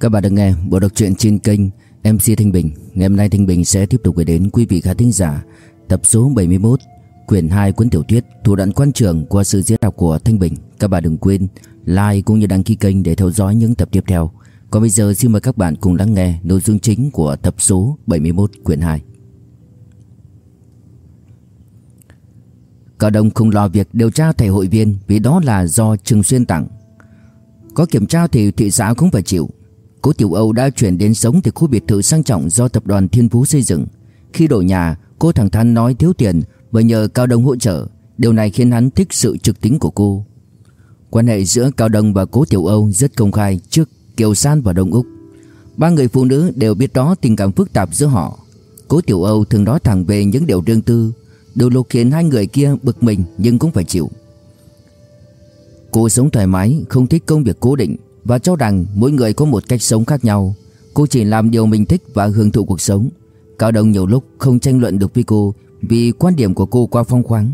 Các bạn đang nghe bộ đọc truyện trên kênh MC Thanh Bình. Ngày hôm nay Thanh Bình sẽ tiếp tục gửi đến quý vị khán thính giả tập số 71, quyển 2 cuốn tiểu thuyết Thủ đoạn quan trường qua sự diễn đọc của Thanh Bình. Các bạn đừng quên like cũng như đăng ký kênh để theo dõi những tập tiếp theo. Còn bây giờ xin mời các bạn cùng lắng nghe nội dung chính của tập số 71 quyển 2. Cao Đông không lo việc điều tra thầy hội viên vì đó là do Trường Xuyên tặng. Có kiểm tra thì thị xã cũng phải chịu. Cố Tiểu Âu đã chuyển đến sống tại khu biệt thự sang trọng do tập đoàn Thiên Phú xây dựng. Khi đổi nhà, cô thẳng thắn nói thiếu tiền và nhờ Cao Đông hỗ trợ. Điều này khiến hắn thích sự trực tính của cô. Quan hệ giữa Cao Đông và Cố Tiểu Âu rất công khai trước Kiều San và Đông Úc. Ba người phụ nữ đều biết đó tình cảm phức tạp giữa họ. Cố Tiểu Âu thường nói thẳng về những điều riêng tư, điều lục khiến hai người kia bực mình nhưng cũng phải chịu. Cô sống thoải mái, không thích công việc cố định và cho rằng mỗi người có một cách sống khác nhau. Cô chỉ làm điều mình thích và hưởng thụ cuộc sống. Cao Đông nhiều lúc không tranh luận được với cô vì quan điểm của cô quá phong khoáng.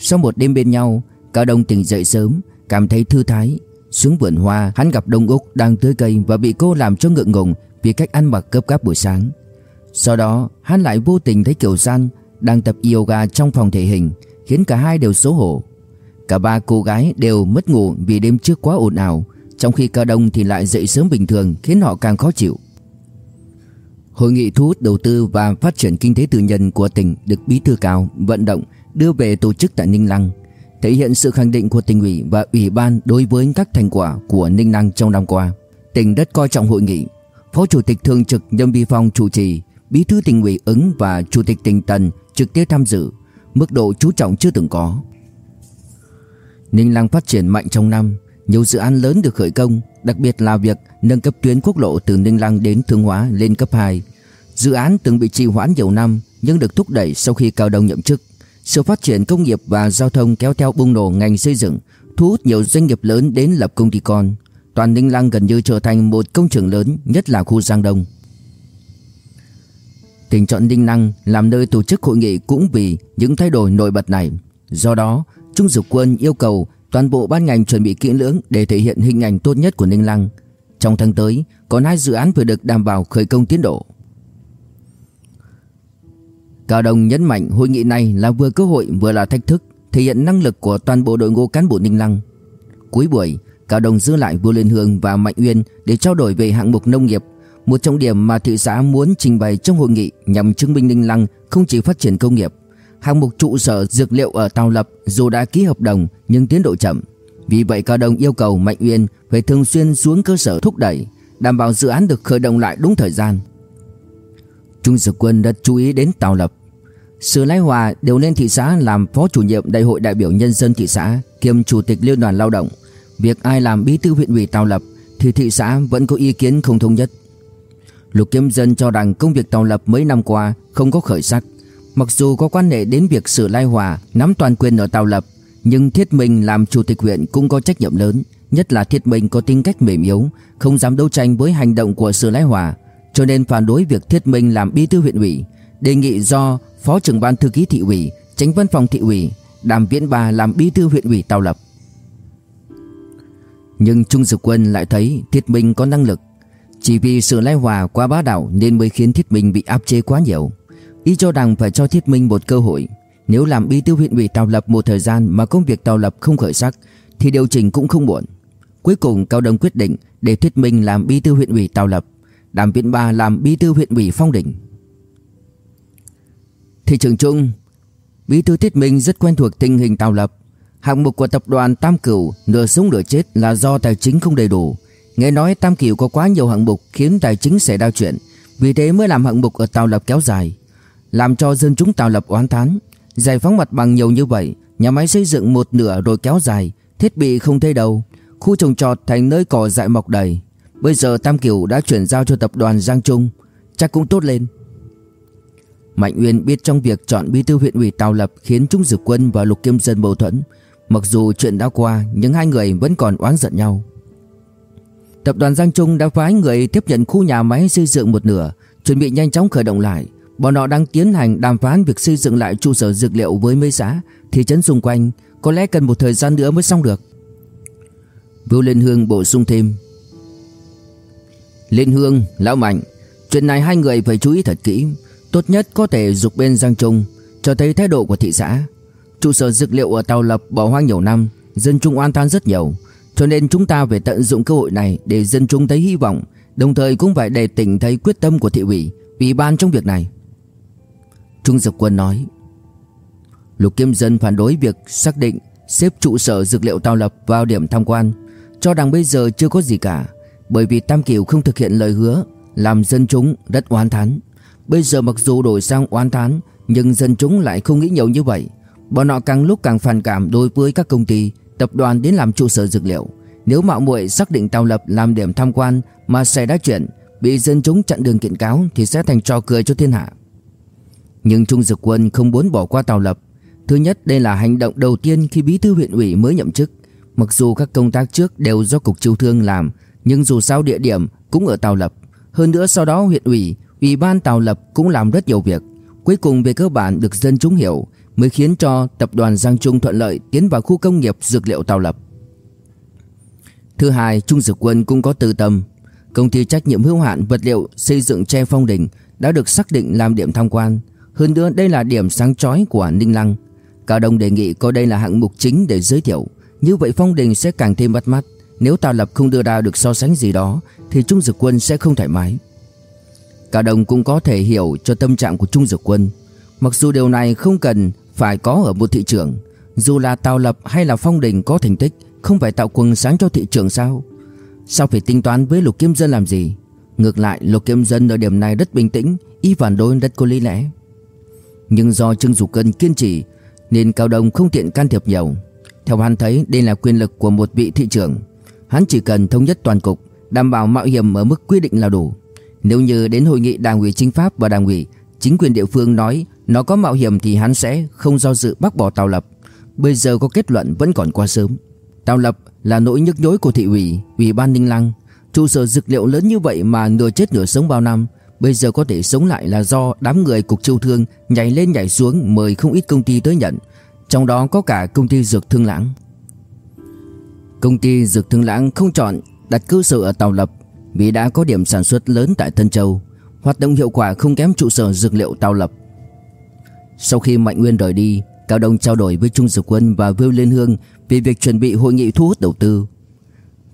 Sau một đêm bên nhau, Cao Đông tỉnh dậy sớm, cảm thấy thư thái. Xuống vườn hoa, hắn gặp Đông Úc đang tưới cây và bị cô làm cho ngượng ngùng vì cách ăn mặc cấp gáp buổi sáng. Sau đó, hắn lại vô tình thấy Kiều San đang tập yoga trong phòng thể hình, khiến cả hai đều xấu hổ. Cả ba cô gái đều mất ngủ vì đêm trước quá ồn ào, trong khi Cao Đông thì lại dậy sớm bình thường khiến họ càng khó chịu. Hội nghị thu hút đầu tư và phát triển kinh tế tư nhân của tỉnh được bí thư cao vận động đưa về tổ chức tại Ninh Lăng, thể hiện sự khẳng định của tỉnh ủy và ủy ban đối với các thành quả của Ninh Lăng trong năm qua. Tỉnh rất coi trọng hội nghị. Phó Chủ tịch Thường trực Nhâm Vi Phong chủ trì, Bí thư tỉnh ủy ứng và Chủ tịch tỉnh Tần trực tiếp tham dự, mức độ chú trọng chưa từng có. Ninh Lăng phát triển mạnh trong năm, nhiều dự án lớn được khởi công, đặc biệt là việc nâng cấp tuyến quốc lộ từ Ninh Lăng đến Thương Hóa lên cấp 2. Dự án từng bị trì hoãn nhiều năm nhưng được thúc đẩy sau khi Cao Đông nhậm chức. Sự phát triển công nghiệp và giao thông kéo theo bùng nổ ngành xây dựng, thu hút nhiều doanh nghiệp lớn đến lập công ty con. Toàn Ninh Lăng gần như trở thành một công trường lớn, nhất là khu Giang Đông. Tỉnh chọn Ninh Lăng làm nơi tổ chức hội nghị cũng vì những thay đổi nổi bật này. Do đó, Trung Dục Quân yêu cầu toàn bộ ban ngành chuẩn bị kỹ lưỡng để thể hiện hình ảnh tốt nhất của Ninh Lăng. Trong tháng tới, còn hai dự án vừa được đảm bảo khởi công tiến độ. Cao Đông nhấn mạnh hội nghị này là vừa cơ hội vừa là thách thức, thể hiện năng lực của toàn bộ đội ngũ cán bộ Ninh Lăng. Cuối buổi, Cao Đông giữ lại Vua Liên Hương và Mạnh Uyên để trao đổi về hạng mục nông nghiệp, một trong điểm mà thị xã muốn trình bày trong hội nghị nhằm chứng minh Ninh Lăng không chỉ phát triển công nghiệp Hạng mục trụ sở dược liệu ở Tàu Lập dù đã ký hợp đồng nhưng tiến độ chậm. Vì vậy Cao Đông yêu cầu Mạnh Uyên phải thường xuyên xuống cơ sở thúc đẩy, đảm bảo dự án được khởi động lại đúng thời gian. Trung Dực Quân đã chú ý đến Tàu Lập. Sử lái Hòa đều lên thị xã làm phó chủ nhiệm đại hội đại biểu nhân dân thị xã kiêm chủ tịch liên đoàn lao động. Việc ai làm bí thư huyện ủy Tàu Lập thì thị xã vẫn có ý kiến không thống nhất. Lục Kiếm Dân cho rằng công việc Tàu Lập mấy năm qua không có khởi sắc, Mặc dù có quan hệ đến việc Sử Lai Hòa nắm toàn quyền ở Tàu Lập, nhưng Thiết Minh làm chủ tịch huyện cũng có trách nhiệm lớn, nhất là Thiết Minh có tính cách mềm yếu, không dám đấu tranh với hành động của Sử Lai Hòa, cho nên phản đối việc Thiết Minh làm bí thư huyện ủy, đề nghị do Phó trưởng ban thư ký thị ủy, tránh văn phòng thị ủy, Đàm Viễn Ba làm bí thư huyện ủy Tàu Lập. Nhưng Trung Dực Quân lại thấy Thiết Minh có năng lực, chỉ vì sự Lai Hòa quá bá đạo nên mới khiến Thiết Minh bị áp chế quá nhiều. Y cho rằng phải cho Thiết Minh một cơ hội Nếu làm bí thư huyện ủy Tàu Lập một thời gian Mà công việc Tàu Lập không khởi sắc, Thì điều chỉnh cũng không muộn Cuối cùng, Cao Đông quyết định để Thiết Minh làm bí thư huyện ủy Tàu Lập, Đàm Viễn Ba làm bí thư huyện ủy Phong Đỉnh Thị trường chung Bí thư Thiết Minh rất quen thuộc tình hình Tàu Lập Hạng mục của tập đoàn Tam Cửu nửa sống nửa chết là do tài chính không đầy đủ. Nghe nói Tam Kiều có quá nhiều hạng mục khiến tài chính xảy ra chuyện, vì thế mới làm hạng mục ở Tàu Lập kéo dài làm cho dân chúng tàu Lập oán thán. Giải phóng mặt bằng nhiều như vậy, nhà máy xây dựng một nửa rồi kéo dài, thiết bị không thấy đâu, khu trồng trọt thành nơi cỏ dại mọc đầy. Bây giờ Tam Kiều đã chuyển giao cho tập đoàn Giang Trung, chắc cũng tốt lên. Mạnh Uyên biết trong việc chọn bí thư huyện ủy Tào Lập khiến Trung Dực Quân và Lục Kim Dân mâu thuẫn. Mặc dù chuyện đã qua, nhưng hai người vẫn còn oán giận nhau. Tập đoàn Giang Trung đã phái người tiếp nhận khu nhà máy xây dựng một nửa, chuẩn bị nhanh chóng khởi động lại. Bọn họ đang tiến hành đàm phán việc xây dựng lại trụ sở dược liệu với mấy xã, thị trấn xung quanh, có lẽ cần một thời gian nữa mới xong được. Vưu Liên Hương bổ sung thêm. Liên Hương, Lão Mạnh, chuyện này hai người phải chú ý thật kỹ, tốt nhất có thể dục bên Giang Trung, cho thấy thái độ của thị xã. Trụ sở dược liệu ở Tàu Lập bỏ hoang nhiều năm, dân chúng oan than rất nhiều, cho nên chúng ta phải tận dụng cơ hội này để dân chúng thấy hy vọng, đồng thời cũng phải để tỉnh thấy quyết tâm của thị ủy, ủy ban trong việc này. Trung Dực Quân nói Lục Kiếm Dân phản đối việc xác định xếp trụ sở dược liệu Tàu Lập vào điểm tham quan Cho rằng bây giờ chưa có gì cả Bởi vì Tam Kiều không thực hiện lời hứa Làm dân chúng rất oán thán Bây giờ mặc dù đổi sang oán thán Nhưng dân chúng lại không nghĩ nhiều như vậy Bọn họ càng lúc càng phản cảm đối với các công ty Tập đoàn đến làm trụ sở dược liệu. Nếu mạo muội xác định Tàu Lập làm điểm tham quan Mà xảy ra chuyện Bị dân chúng chặn đường kiện cáo Thì sẽ thành trò cười cho thiên hạ. Nhưng Trung Dực Quân không muốn bỏ qua tàu Lập. Thứ nhất đây là hành động đầu tiên khi bí thư huyện ủy mới nhậm chức. Mặc dù các công tác trước đều do Cục Chiêu Thương làm Nhưng dù sao địa điểm cũng ở tàu Lập. Hơn nữa sau đó huyện ủy, ủy ban tàu Lập cũng làm rất nhiều việc. Cuối cùng về cơ bản được dân chúng hiểu Mới khiến cho tập đoàn Giang Trung thuận lợi tiến vào khu công nghiệp dược liệu Tào Lập. Thứ hai, Trung Dực Quân cũng có tư tâm. Công ty trách nhiệm hữu hạn vật liệu xây dựng tre phong đỉnh đã được xác định làm điểm tham quan. Hơn nữa đây là điểm sáng chói của Ninh Lăng. Cao Đông đề nghị coi đây là hạng mục chính để giới thiệu. Như vậy Phong Đình sẽ càng thêm bắt mắt. Nếu Tào Lập không đưa ra được so sánh gì đó Thì Trung Dực Quân sẽ không thoải mái. Cao Đông cũng có thể hiểu cho tâm trạng của Trung Dực Quân. Mặc dù điều này không cần phải có ở một thị trường. Dù là Tào Lập hay là Phong Đình có thành tích, Không phải tạo quần sáng cho thị trường sao? Sao phải tính toán với Lục Kiếm Dân làm gì? Ngược lại, Lục Kiếm Dân ở điểm này rất bình tĩnh, Y phản đối rất có lý lẽ. Nhưng do Trương Dục Cân kiên trì, Nên Cao Đông không tiện can thiệp nhiều. Theo hắn thấy, đây là quyền lực của một vị thị trưởng Hắn chỉ cần thống nhất toàn cục, Đảm bảo mạo hiểm ở mức quy định là đủ. Nếu như đến hội nghị đảng ủy chính pháp và đảng ủy, Chính quyền địa phương nói nó có mạo hiểm thì hắn sẽ không do dự bác bỏ Tào Lập. Bây giờ có kết luận vẫn còn quá sớm. Tào Lập là nỗi nhức nhối của thị ủy Ủy ban Ninh Lăng. Trụ sở dược liệu lớn như vậy mà nửa chết nửa sống bao năm, Bây giờ có thể sống lại là do đám người cục châu thương nhảy lên nhảy xuống mời không ít công ty tới nhận. Trong đó có cả công ty Dược Thương Lãng. Công ty Dược Thương Lãng không chọn đặt cơ sở ở Tàu Lập Vì đã có điểm sản xuất lớn tại Tân Châu. Hoạt động hiệu quả không kém trụ sở dược liệu Tàu Lập. Sau khi Mạnh Nguyên rời đi Cao Đông trao đổi với Trung Dược Quân và Vưu Liên Hương Về việc chuẩn bị hội nghị thu hút đầu tư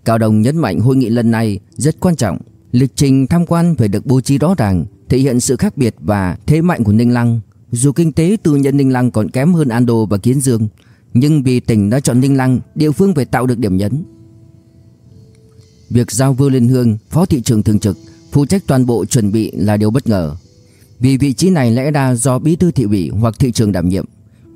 Cao Đông nhấn mạnh hội nghị lần này rất quan trọng Lịch trình tham quan phải được bố trí rõ ràng, thể hiện sự khác biệt và thế mạnh của Ninh Lăng. Dù kinh tế tư nhân Ninh Lăng còn kém hơn Ando và Kiến Dương, nhưng vì tỉnh đã chọn Ninh Lăng, địa phương phải tạo được điểm nhấn. Việc giao vưu Liên Hương, phó thị trưởng thường trực, phụ trách toàn bộ chuẩn bị là điều bất ngờ. Vì vị trí này lẽ ra do bí thư thị ủy hoặc thị trường đảm nhiệm.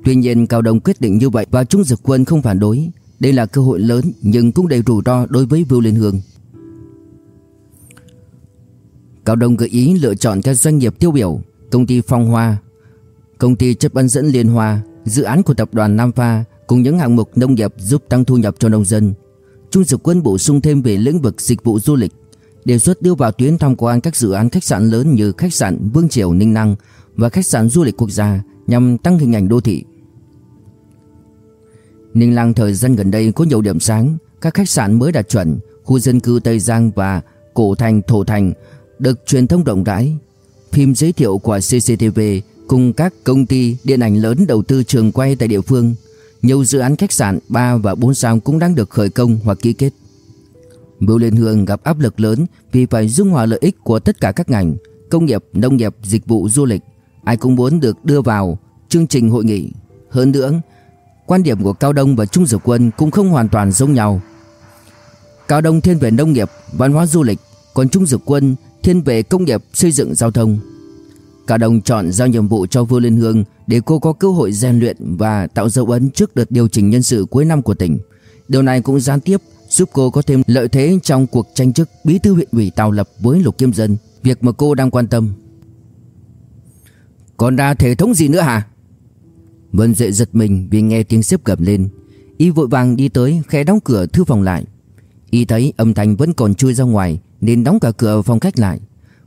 Tuy nhiên Cao Đông quyết định như vậy và Trung Dực Quân không phản đối. Đây là cơ hội lớn nhưng cũng đầy rủi ro đối với Vưu Liên Hương. Cao Đông gợi ý lựa chọn các doanh nghiệp tiêu biểu, công ty Phong Hoa, công ty chất bán dẫn Liên Hoa, dự án của tập đoàn Nam Pha cùng những hạng mục nông nghiệp giúp tăng thu nhập cho nông dân. Trung Dực Quân bổ sung thêm về lĩnh vực dịch vụ du lịch, đề xuất đưa vào tuyến tham quan các dự án khách sạn lớn như khách sạn Vương Triều Ninh Năng và khách sạn du lịch quốc gia nhằm tăng hình ảnh đô thị. Ninh Lăng thời gian gần đây có nhiều điểm sáng, các khách sạn mới đạt chuẩn, khu dân cư Tây Giang và Cổ Thành Thổ Thành được truyền thông rộng rãi. Phim giới thiệu của CCTV cùng các công ty điện ảnh lớn đầu tư trường quay tại địa phương. Nhiều dự án khách sạn 3 và 4 sao cũng đang được khởi công hoặc ký kết. Bưu Liên Hương gặp áp lực lớn vì phải dung hòa lợi ích của tất cả các ngành, công nghiệp, nông nghiệp, dịch vụ, du lịch. Ai cũng muốn được đưa vào chương trình hội nghị. Hơn nữa, quan điểm của Cao Đông và Trung Dược Quân cũng không hoàn toàn giống nhau. Cao Đông thiên về nông nghiệp, văn hóa du lịch, còn Trung Dược Quân thiên về công nghiệp xây dựng giao thông. Cả đồng chọn giao nhiệm vụ cho Vưu Liên Hương để cô có cơ hội rèn luyện và tạo dấu ấn trước đợt điều chỉnh nhân sự cuối năm của tỉnh. Điều này cũng gián tiếp giúp cô có thêm lợi thế trong cuộc tranh chức bí thư huyện ủy Tào Lập với Lục Kim Dân, việc mà cô đang quan tâm. Còn ra thể thống gì nữa hả? Vân dậy giật mình vì nghe tiếng xếp gầm lên. Y vội vàng đi tới khẽ đóng cửa thư phòng lại. Y thấy âm thanh vẫn còn chui ra ngoài nên đóng cả cửa phòng khách lại.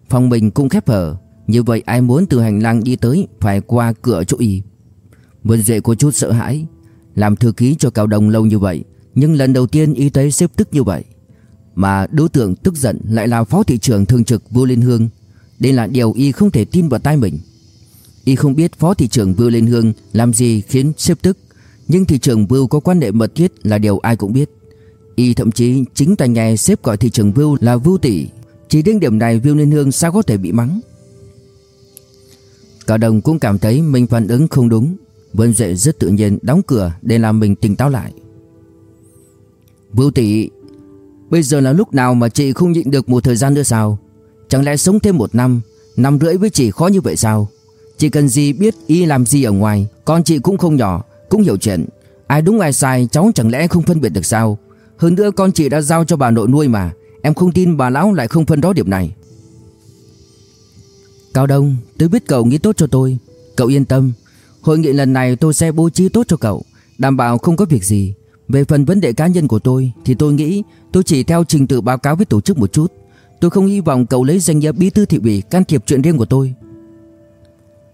Phòng mình cũng khép hở, Như vậy ai muốn từ hành lang đi tới Phải qua cửa chỗ y Vân Duệ có chút sợ hãi Làm thư ký cho Cao Đông lâu như vậy nhưng lần đầu tiên y thấy xếp tức như vậy, Mà đối tượng tức giận lại là phó thị trưởng thường trực Vưu Liên Hương. Đây là điều y không thể tin vào tai mình. Y không biết phó thị trưởng Vưu Liên Hương làm gì khiến xếp tức, Nhưng thị trưởng Vưu có quan hệ mật thiết là điều ai cũng biết. Y thậm chí chính tay nghe xếp gọi thị trưởng Vưu là Vưu Tỷ, Chỉ đến điểm này Vưu Liên Hương sao có thể bị mắng. Cả Đồng cũng cảm thấy mình phản ứng không đúng Vân Duệ rất tự nhiên đóng cửa để làm mình tỉnh táo lại. Vưu tỷ Bây giờ là lúc nào mà chị không nhịn được một thời gian nữa sao? Chẳng lẽ sống thêm một năm Năm rưỡi với chị khó như vậy sao? Chị cần gì biết y làm gì ở ngoài, Con chị cũng không nhỏ, Cũng hiểu chuyện. Ai đúng ai sai, cháu chẳng lẽ không phân biệt được sao? Hơn nữa con chị đã giao cho bà nội nuôi mà, Em không tin bà lão lại không phân rõ điểm này. Cao Đông, Tôi biết cậu nghĩ tốt cho tôi. Cậu yên tâm, Hội nghị lần này tôi sẽ bố trí tốt cho cậu, Đảm bảo không có việc gì. Về phần vấn đề cá nhân của tôi, Thì tôi nghĩ tôi chỉ theo trình tự báo cáo với tổ chức một chút. Tôi không hy vọng cậu lấy danh nghĩa bí thư thị ủy, Can thiệp chuyện riêng của tôi.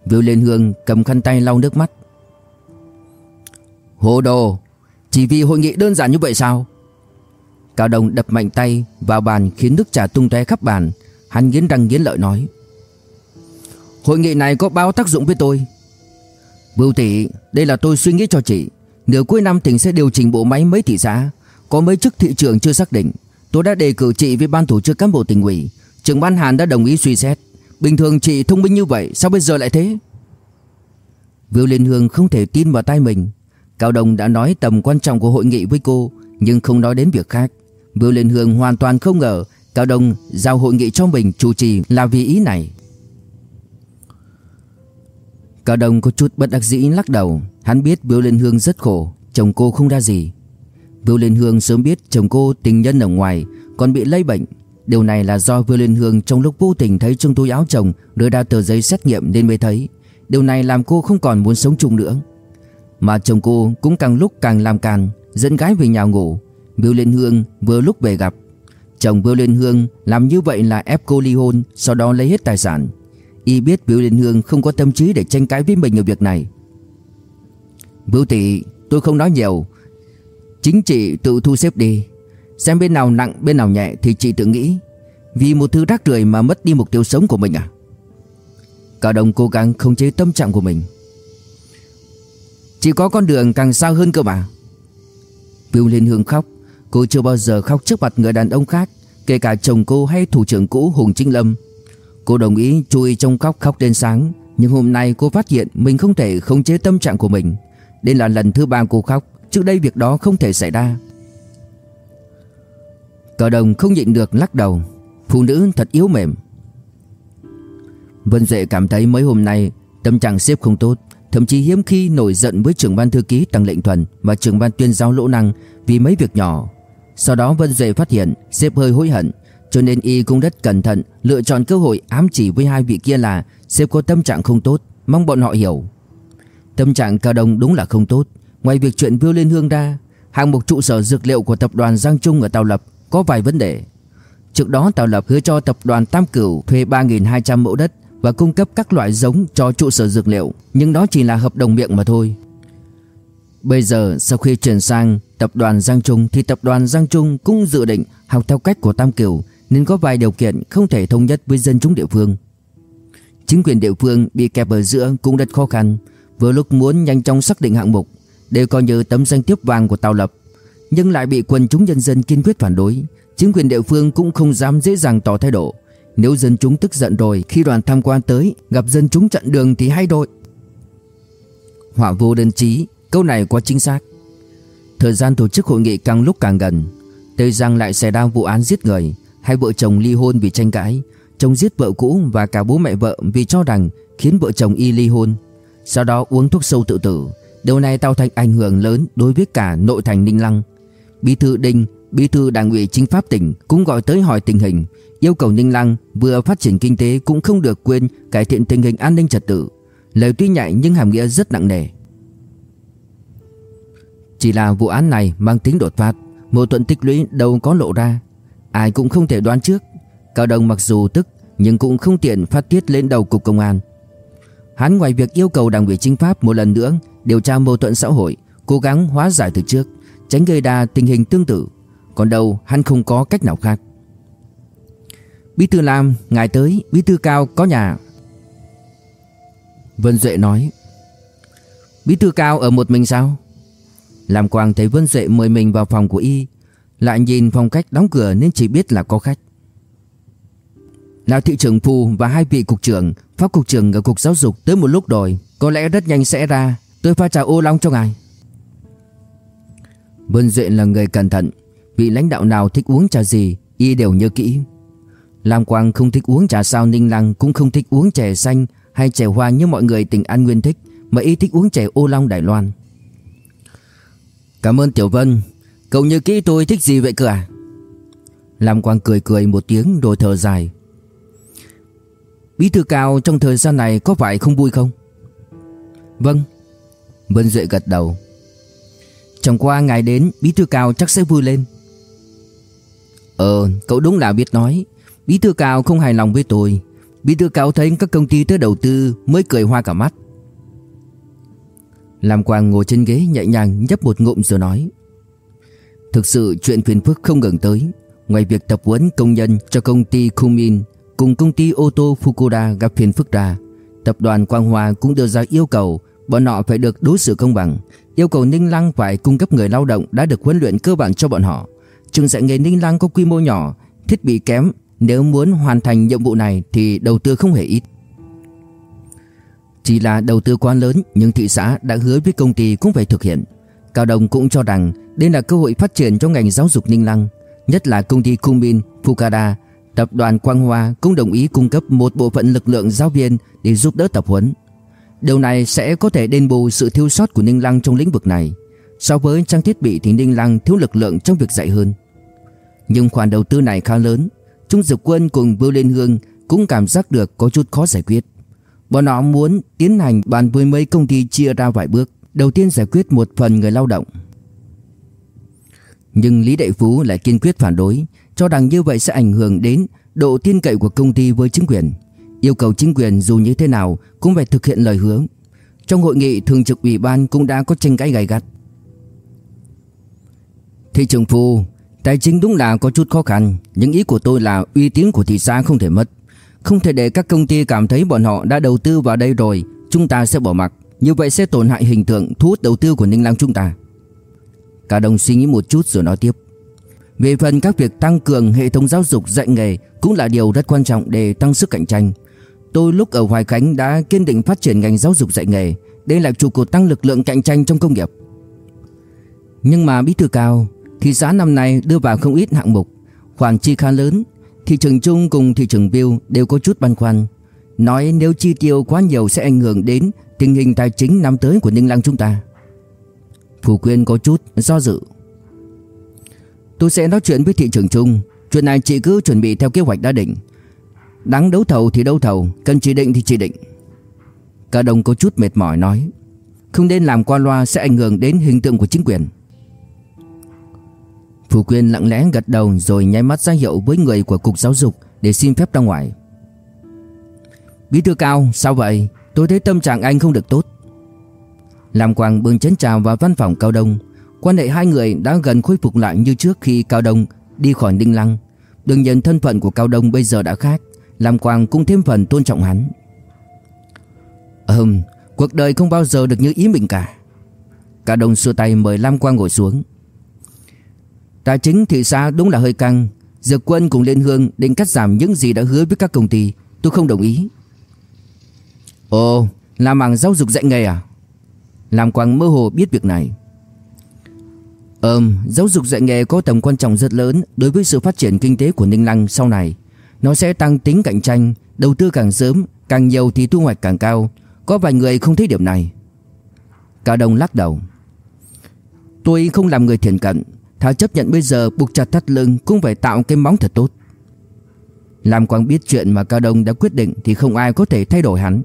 Viu Liên Hương cầm khăn tay lau nước mắt. Hồ đồ, Chỉ vì hội nghị đơn giản như vậy sao? Cao Đông đập mạnh tay vào bàn khiến nước trà tung tóe khắp bàn. Hắn nghiến răng nghiến lợi nói. Hội nghị này có bao tác dụng với tôi? Bưu tỷ, Đây là tôi suy nghĩ cho chị. Nửa cuối năm tỉnh sẽ điều chỉnh bộ máy mấy thị xã. Có mấy chức thị trưởng chưa xác định. Tôi đã đề cử chị với ban tổ chức cán bộ tỉnh ủy. Trưởng ban Hàn đã đồng ý suy xét. Bình thường chị thông minh như vậy, Sao bây giờ lại thế? Viu Liên Hương không thể tin vào tay mình. Cao Đồng đã nói tầm quan trọng của hội nghị với cô, Nhưng không nói đến việc khác. Viu Liên Hương hoàn toàn không ngờ Cao Đồng giao hội nghị cho mình chủ trì là vì ý này. Cao đồng có chút bất đắc dĩ lắc đầu. Hắn biết Biêu Liên Hương rất khổ, Chồng cô không ra gì. Biêu Liên Hương sớm biết chồng cô tình nhân ở ngoài, Còn bị lây bệnh. Điều này là do Biêu Liên Hương trong lúc vô tình thấy trong túi áo chồng Đưa ra tờ giấy xét nghiệm nên mới thấy. Điều này làm cô không còn muốn sống chung nữa. Mà chồng cô cũng càng lúc càng làm càng, Dẫn gái về nhà ngủ. Biêu Liên Hương vừa lúc về gặp. Chồng Biêu Liên Hương làm như vậy là ép cô ly hôn, Sau đó lấy hết tài sản. Y biết Biêu Liên Hương không có tâm trí để tranh cãi với mình ở việc này. Bưu tỷ tôi không nói nhiều. Chính chị tự thu xếp đi. Xem bên nào nặng, bên nào nhẹ thì chị tự nghĩ. Vì một thứ rác rưởi mà mất đi mục tiêu sống của mình à? Cả đồng cố gắng không chế tâm trạng của mình. Chỉ có con đường càng xa hơn cơ mà. Bưu Liên Hương khóc. Cô chưa bao giờ khóc trước mặt người đàn ông khác, Kể cả chồng cô hay thủ trưởng cũ Hùng Trinh Lâm. Cô đồng ý, chui trong khóc khóc đến sáng. Nhưng hôm nay cô phát hiện mình không thể khống chế tâm trạng của mình. Đây là lần thứ ba cô khóc. Trước đây việc đó không thể xảy ra. Cờ đồng không nhịn được lắc đầu. Phụ nữ thật yếu mềm. Vân Duệ cảm thấy mấy hôm nay Tâm trạng xếp không tốt Thậm chí hiếm khi nổi giận với trưởng ban thư ký Tăng Lệnh Thuần Và trưởng ban tuyên giáo Lỗ Năng Vì mấy việc nhỏ. Sau đó Vân Duệ phát hiện xếp hơi hối hận cho nên y cũng rất cẩn thận lựa chọn cơ hội ám chỉ với hai vị kia là xếp có tâm trạng không tốt, mong bọn họ hiểu. Tâm trạng Cao Đông đúng là không tốt, ngoài việc chuyện Viu Liên Hương ra, hàng mục trụ sở dược liệu của tập đoàn Giang Trung ở Tàu Lập có vài vấn đề. Trước đó Tàu Lập hứa cho tập đoàn Tam Cửu thuê 3.200 mẫu đất và cung cấp các loại giống cho trụ sở dược liệu, nhưng đó chỉ là hợp đồng miệng mà thôi. Bây giờ sau khi chuyển sang tập đoàn Giang Trung thì tập đoàn Giang Trung cũng dự định học theo cách của Tam Cửu nên có vài điều kiện không thể thống nhất với dân chúng địa phương. Chính quyền địa phương bị kẹp ở giữa cũng rất khó khăn, vừa lúc muốn nhanh chóng xác định hạng mục đều coi như tấm danh thiếp vàng của Tào Lập, nhưng lại bị quần chúng nhân dân kiên quyết phản đối. Chính quyền địa phương cũng không dám dễ dàng tỏ thái độ. Nếu dân chúng tức giận rồi khi đoàn tham quan tới gặp dân chúng chặn đường thì hay đội. Hỏa vô đơn chí, câu này quá chính xác. Thời gian tổ chức hội nghị càng lúc càng gần, Tây Giang lại xảy ra vụ án giết người, Hai vợ chồng ly hôn vì tranh cãi Chồng giết vợ cũ và cả bố mẹ vợ vì cho rằng khiến vợ chồng y ly hôn sau đó uống thuốc sâu tự tử. Điều này tạo thành ảnh hưởng lớn đối với cả nội thành Ninh Lăng. Bí thư Đinh, bí thư đảng ủy chính pháp tỉnh cũng gọi tới hỏi tình hình Yêu cầu Ninh Lăng vừa phát triển kinh tế cũng không được quên cải thiện tình hình an ninh trật tự. Lời tuy nhạy nhưng hàm nghĩa rất nặng nề. Chỉ là vụ án này mang tính đột phát Mâu thuẫn tích lũy đâu có lộ ra. Ai cũng không thể đoán trước. Cao Đông mặc dù tức Nhưng cũng không tiện phát tiết lên đầu cục công an. Hắn ngoài việc yêu cầu đảng ủy chính pháp một lần nữa Điều tra mâu thuẫn xã hội, Cố gắng hóa giải từ trước, Tránh gây ra tình hình tương tự. Còn đâu, hắn không có cách nào khác. Bí thư Lam Ngài tới, Bí thư Cao có nhà. Vân Duệ nói, Bí thư Cao ở một mình sao? Làm Quang thấy Vân Duệ mời mình vào phòng của y, Lại nhìn phong cách đóng cửa nên chỉ biết là có khách. Là thị trưởng Phu và hai vị cục trưởng, Phó cục trưởng ở cục giáo dục tới một lúc rồi. Có lẽ rất nhanh sẽ ra. Tôi pha trà ô long cho ngài. Vân Duệ là người cẩn thận. Vị lãnh đạo nào thích uống trà gì, Y đều nhớ kỹ. Lam Quang không thích uống trà sao, Ninh Lăng Cũng không thích uống chè xanh hay chè hoa như mọi người tỉnh An Nguyên thích, Mà y thích uống chè ô long Đài Loan. Cảm ơn Tiểu Vân. Cậu nhớ kỹ tôi thích gì vậy cơ à? Lam Quang cười cười một tiếng, rồi thở dài. Bí thư cao trong thời gian này có phải không vui không? Vâng. Vân Duệ gật đầu. Chẳng qua ngày đến, bí thư cao chắc sẽ vui lên. Ờ cậu đúng là biết nói. Bí thư cao không hài lòng với tôi. Bí thư cao thấy các công ty tới đầu tư Mới cười hoa cả mắt. Làm quang ngồi trên ghế nhẹ nhàng nhấp một ngụm rồi nói. Thực sự chuyện phiền phức không ngừng tới. Ngoài việc tập huấn công nhân cho công ty Kumin Cùng công ty ô tô Fukuda gặp phiền phức ra. Tập đoàn Quang Hoa cũng đưa ra yêu cầu Bọn họ phải được đối xử công bằng. Yêu cầu Ninh Lăng phải cung cấp người lao động Đã được huấn luyện cơ bản cho bọn họ. Trường dạy nghề Ninh Lăng có quy mô nhỏ Thiết bị kém. Nếu muốn hoàn thành nhiệm vụ này Thì đầu tư không hề ít. Chỉ là đầu tư quá lớn Nhưng thị xã đã hứa với công ty cũng phải thực hiện. Cao Đồng cũng cho rằng Đây là cơ hội phát triển cho ngành giáo dục Ninh Lăng Nhất là công ty Kumin, Fukada Tập đoàn Quang Hoa cũng đồng ý cung cấp một bộ phận lực lượng giáo viên để giúp đỡ tập huấn. Điều này sẽ có thể đền bù sự thiếu sót của Ninh Lăng trong lĩnh vực này. So với trang thiết bị thì Ninh Lăng thiếu lực lượng trong việc dạy hơn. Nhưng khoản đầu tư này khá lớn. Trung Dực Quân cùng Vưu Liên Hương cũng cảm giác được có chút khó giải quyết. Bọn họ muốn tiến hành bàn với mấy công ty chia ra vài bước. Đầu tiên giải quyết một phần người lao động. Nhưng Lý Đại Phú lại kiên quyết phản đối, cho rằng như vậy sẽ ảnh hưởng đến độ tin cậy của công ty với chính quyền. Yêu cầu chính quyền dù như thế nào cũng phải thực hiện lời hứa. Trong hội nghị thường trực ủy ban cũng đã có tranh cãi gay gắt. Thị trưởng phu, tài chính đúng là có chút khó khăn, nhưng ý của tôi là uy tín của thị xã không thể mất. Không thể để các công ty cảm thấy bọn họ đã đầu tư vào đây rồi, chúng ta sẽ bỏ mặc. Như vậy sẽ tổn hại hình tượng thu hút đầu tư của Ninh Lăng chúng ta. Cả đồng suy nghĩ một chút rồi nói tiếp. Về phần các việc tăng cường hệ thống giáo dục dạy nghề cũng là điều rất quan trọng để tăng sức cạnh tranh. Tôi lúc ở Hoài Khánh đã kiên định phát triển ngành giáo dục dạy nghề, đây là trụ cột tăng lực lượng cạnh tranh trong công nghiệp. Nhưng mà bí thư cao, thị xã năm nay đưa vào không ít hạng mục, khoản chi khá lớn, thị trường chung cùng thị trường Bill đều có chút băn khoăn. Nói nếu chi tiêu quá nhiều sẽ ảnh hưởng đến tình hình tài chính năm tới của Ninh Lăng chúng ta. Phù Quyên có chút do dự. Tôi sẽ nói chuyện với thị trường chung. Chuyện này chị cứ chuẩn bị theo kế hoạch đã định. Đáng đấu thầu thì đấu thầu, Cần chỉ định thì chỉ định. Cả đồng có chút mệt mỏi nói, Không nên làm qua loa sẽ ảnh hưởng đến hình tượng của chính quyền. Phù Quyên lặng lẽ gật đầu Rồi nháy mắt ra hiệu với người của cục giáo dục Để xin phép ra ngoài. Bí thư cao, sao vậy? Tôi thấy tâm trạng anh không được tốt. Lam quang bưng chén trà vào văn phòng cao đông Quan hệ hai người đã gần khôi phục lại như trước khi Cao Đông đi khỏi Đinh Lăng. Đương nhiên thân phận của Cao Đông bây giờ đã khác, Lam Quang cũng thêm phần tôn trọng hắn. Ừm, cuộc đời không bao giờ được như ý mình cả. Cao Đông xua tay mời Lam Quang ngồi xuống. Tài chính thị xã đúng là hơi căng, Dược quân cùng Liên Hương định cắt giảm những gì đã hứa với các công ty, tôi không đồng ý. Ồ, làm mảng giáo dục dạy nghề à? Lam Quang mơ hồ biết việc này. Ừm, giáo dục dạy nghề có tầm quan trọng rất lớn đối với sự phát triển kinh tế của Ninh Lăng sau này. Nó sẽ tăng tính cạnh tranh, đầu tư càng sớm, càng nhiều thì thu hoạch càng cao. Có vài người không thấy điểm này. Cao Đông lắc đầu. Tôi không làm người thiện cận, thà chấp nhận bây giờ buộc chặt thắt lưng cũng phải tạo cái móng thật tốt. Làm Quang biết chuyện mà Cao Đông đã quyết định thì không ai có thể thay đổi hắn.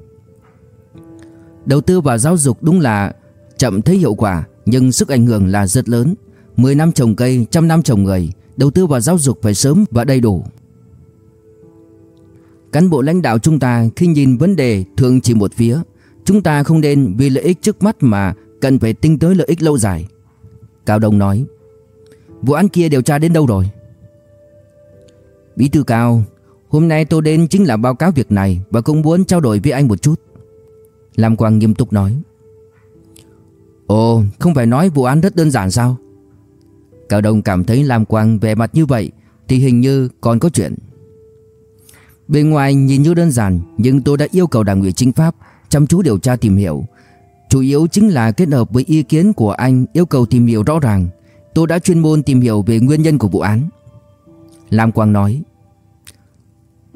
Đầu tư vào giáo dục đúng là chậm thấy hiệu quả nhưng sức ảnh hưởng là rất lớn. 10 năm trồng cây, trăm năm trồng người, đầu tư vào giáo dục phải sớm và đầy đủ. Cán bộ lãnh đạo chúng ta khi nhìn vấn đề thường chỉ một phía Chúng ta không nên vì lợi ích trước mắt mà cần phải tính tới lợi ích lâu dài Cao Đông nói Vụ án kia điều tra đến đâu rồi Bí thư Cao Hôm nay tôi đến chính là báo cáo việc này Và cũng muốn trao đổi với anh một chút Lam Quang nghiêm túc nói. Ồ, không phải nói vụ án rất đơn giản sao? Cao Đông cảm thấy Lam Quang vẻ mặt như vậy Thì hình như còn có chuyện. Bên ngoài nhìn như đơn giản, Nhưng tôi đã yêu cầu đảng ủy chính pháp Chăm chú điều tra tìm hiểu. Chủ yếu chính là kết hợp với ý kiến của anh Yêu cầu tìm hiểu rõ ràng. Tôi đã chuyên môn tìm hiểu về nguyên nhân của vụ án. Lam Quang nói.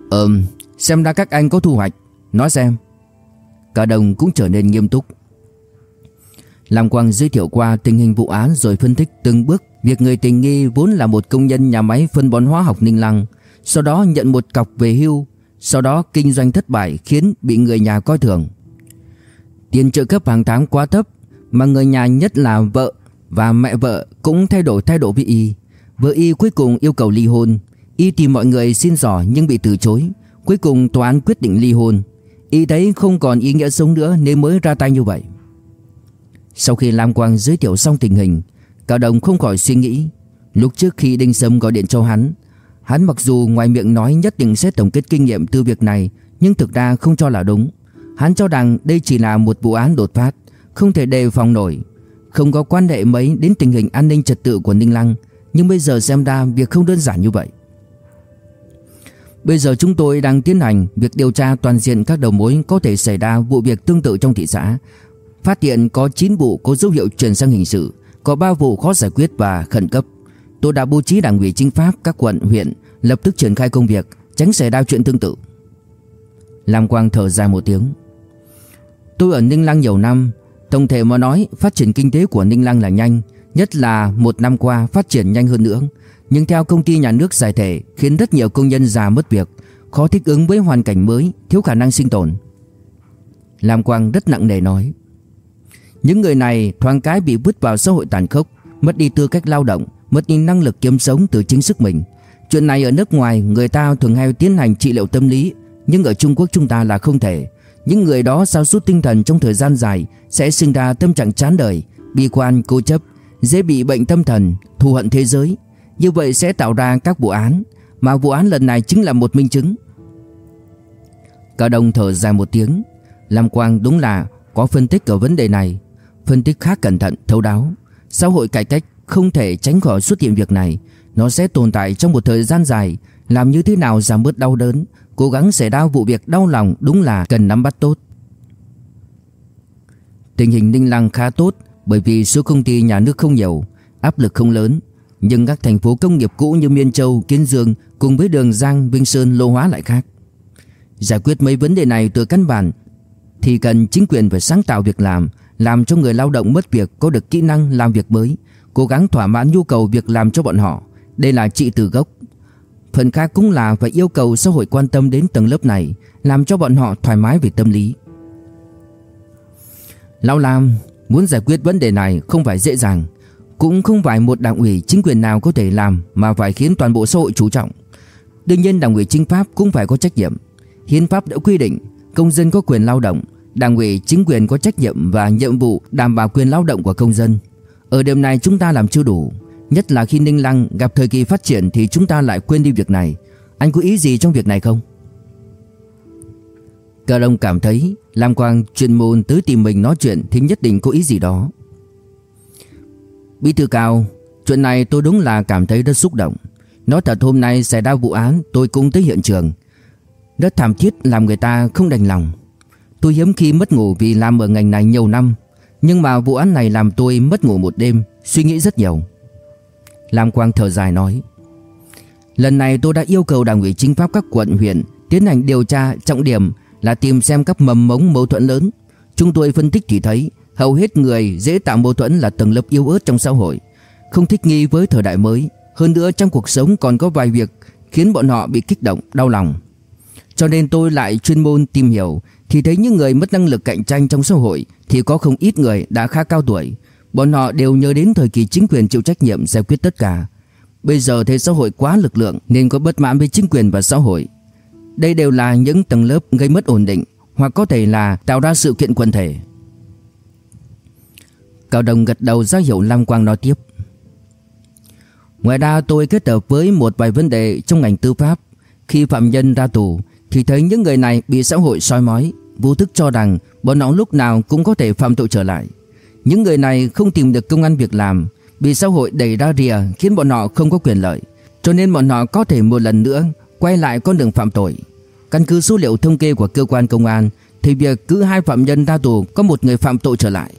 Ừm, Xem ra các anh có thu hoạch. Nói xem. Cả đồng cũng trở nên nghiêm túc. Lam Quang giới thiệu qua tình hình vụ án Rồi phân tích từng bước. Việc người tình nghi vốn là một công nhân nhà máy phân bón hóa học Ninh Lăng, Sau đó nhận một cọc về hưu, Sau đó kinh doanh thất bại Khiến bị người nhà coi thường. Tiền trợ cấp hàng tháng quá thấp, Mà người nhà nhất là vợ Và mẹ vợ cũng thay đổi thái độ với y. Vợ y cuối cùng yêu cầu ly hôn. Y tìm mọi người xin giỏ nhưng bị từ chối. Cuối cùng tòa án quyết định ly hôn. Y thấy không còn ý nghĩa sống nữa nên mới ra tay như vậy. Sau khi Lam Quang giới thiệu xong tình hình Cao Đồng không khỏi suy nghĩ. Lúc trước khi Đinh Sâm gọi điện cho hắn Hắn mặc dù ngoài miệng nói nhất định sẽ tổng kết kinh nghiệm từ việc này, Nhưng thực ra không cho là đúng. Hắn cho rằng đây chỉ là một vụ án đột phát, Không thể đề phòng nổi. Không có quan hệ mấy đến tình hình an ninh trật tự của Ninh Lăng, Nhưng bây giờ xem ra việc không đơn giản như vậy. Bây giờ chúng tôi đang tiến hành việc điều tra toàn diện các đầu mối có thể xảy ra vụ việc tương tự trong thị xã. Phát hiện có 9 vụ có dấu hiệu chuyển sang hình sự, có 3 vụ khó giải quyết và khẩn cấp. Tôi đã bố trí đảng ủy chính pháp các quận, huyện lập tức triển khai công việc, tránh xảy ra chuyện tương tự. Lam Quang thở dài một tiếng. Tôi ở Ninh Lăng nhiều năm, tổng thể mà nói phát triển kinh tế của Ninh Lăng là nhanh, nhất là một năm qua phát triển nhanh hơn nữa. Nhưng theo công ty nhà nước giải thể khiến rất nhiều công nhân già mất việc, khó thích ứng với hoàn cảnh mới, thiếu khả năng sinh tồn. Lam Quang rất nặng nề nói. Những người này thoáng cái bị vứt vào xã hội tàn khốc, mất đi tư cách lao động, mất đi năng lực kiếm sống từ chính sức mình. Chuyện này ở nước ngoài người ta thường hay tiến hành trị liệu tâm lý, nhưng ở Trung Quốc chúng ta là không thể. Những người đó sao sút tinh thần trong thời gian dài sẽ sinh ra tâm trạng chán đời, bi quan, cố chấp, dễ bị bệnh tâm thần, thù hận thế giới, như vậy sẽ tạo ra các vụ án Mà vụ án lần này chính là một minh chứng. Cả đồng thở dài một tiếng Lam Quang đúng là có phân tích ở vấn đề này Phân tích khá cẩn thận, thấu đáo. Xã hội cải cách không thể tránh khỏi xuất hiện việc này. Nó sẽ tồn tại trong một thời gian dài. Làm như thế nào giảm bớt đau đớn Cố gắng xảy ra vụ việc đau lòng đúng là cần nắm bắt tốt. Tình hình Ninh Lăng khá tốt Bởi vì số công ty nhà nước không nhiều Áp lực không lớn nhưng các thành phố công nghiệp cũ như Miên Châu, Kiến Dương cùng với Đường Giang, Vinh Sơn, Lô Hóa lại khác. Giải quyết mấy vấn đề này từ căn bản thì cần chính quyền phải sáng tạo việc làm, làm cho người lao động mất việc có được kỹ năng làm việc mới, cố gắng thỏa mãn nhu cầu việc làm cho bọn họ. Đây là trị từ gốc. Phần khác cũng là phải yêu cầu xã hội quan tâm đến tầng lớp này, làm cho bọn họ thoải mái về tâm lý. Lão Lam muốn giải quyết vấn đề này không phải dễ dàng, cũng không phải một đảng ủy chính quyền nào có thể làm mà phải khiến toàn bộ xã hội chú trọng. Đương nhiên đảng ủy chính pháp cũng phải có trách nhiệm. Hiến pháp đã quy định công dân có quyền lao động, đảng ủy chính quyền có trách nhiệm và nhiệm vụ đảm bảo quyền lao động của công dân. Ở điểm này chúng ta làm chưa đủ, nhất là khi Ninh Lăng gặp thời kỳ phát triển thì chúng ta lại quên đi việc này. Anh có ý gì trong việc này không? Cả đồng cảm thấy Lam Quang chuyên môn tới tìm mình nói chuyện thì nhất định có ý gì đó. Bí thư cao, chuyện này tôi đúng là cảm thấy rất xúc động. Nói thật hôm nay xảy ra vụ án tôi cũng tới hiện trường. Rất thảm thiết làm người ta không đành lòng. Tôi hiếm khi mất ngủ vì làm ở ngành này nhiều năm. Nhưng mà vụ án này làm tôi mất ngủ một đêm, suy nghĩ rất nhiều. Lam Quang thở dài nói. Lần này tôi đã yêu cầu đảng ủy chính pháp các quận huyện tiến hành điều tra trọng điểm là tìm xem các mầm mống mâu thuẫn lớn. Chúng tôi phân tích thì thấy Hầu hết người dễ tạo mâu thuẫn là tầng lớp yếu ớt trong xã hội Không thích nghi với thời đại mới. Hơn nữa trong cuộc sống còn có vài việc Khiến bọn họ bị kích động, đau lòng. Cho nên tôi lại chuyên môn tìm hiểu Thì thấy những người mất năng lực cạnh tranh trong xã hội Thì có không ít người đã khá cao tuổi. Bọn họ đều nhớ đến thời kỳ chính quyền chịu trách nhiệm giải quyết tất cả. Bây giờ thế xã hội quá lực lượng Nên có bất mãn với chính quyền và xã hội. Đây đều là những tầng lớp gây mất ổn định Hoặc có thể là tạo ra sự kiện quần thể. Cao Đồng gật đầu ra hiệu Lam Quang nói tiếp. Ngoài ra tôi kết hợp với một vài vấn đề trong ngành tư pháp. Khi phạm nhân ra tù, Thì thấy những người này bị xã hội soi mói, Vô thức cho rằng bọn họ lúc nào cũng có thể phạm tội trở lại. Những người này không tìm được công an việc làm, Bị xã hội đẩy ra rìa khiến bọn họ không có quyền lợi. Cho nên bọn họ có thể một lần nữa quay lại con đường phạm tội. Căn cứ số liệu thống kê của cơ quan công an, Thì việc cứ hai phạm nhân ra tù có một người phạm tội trở lại.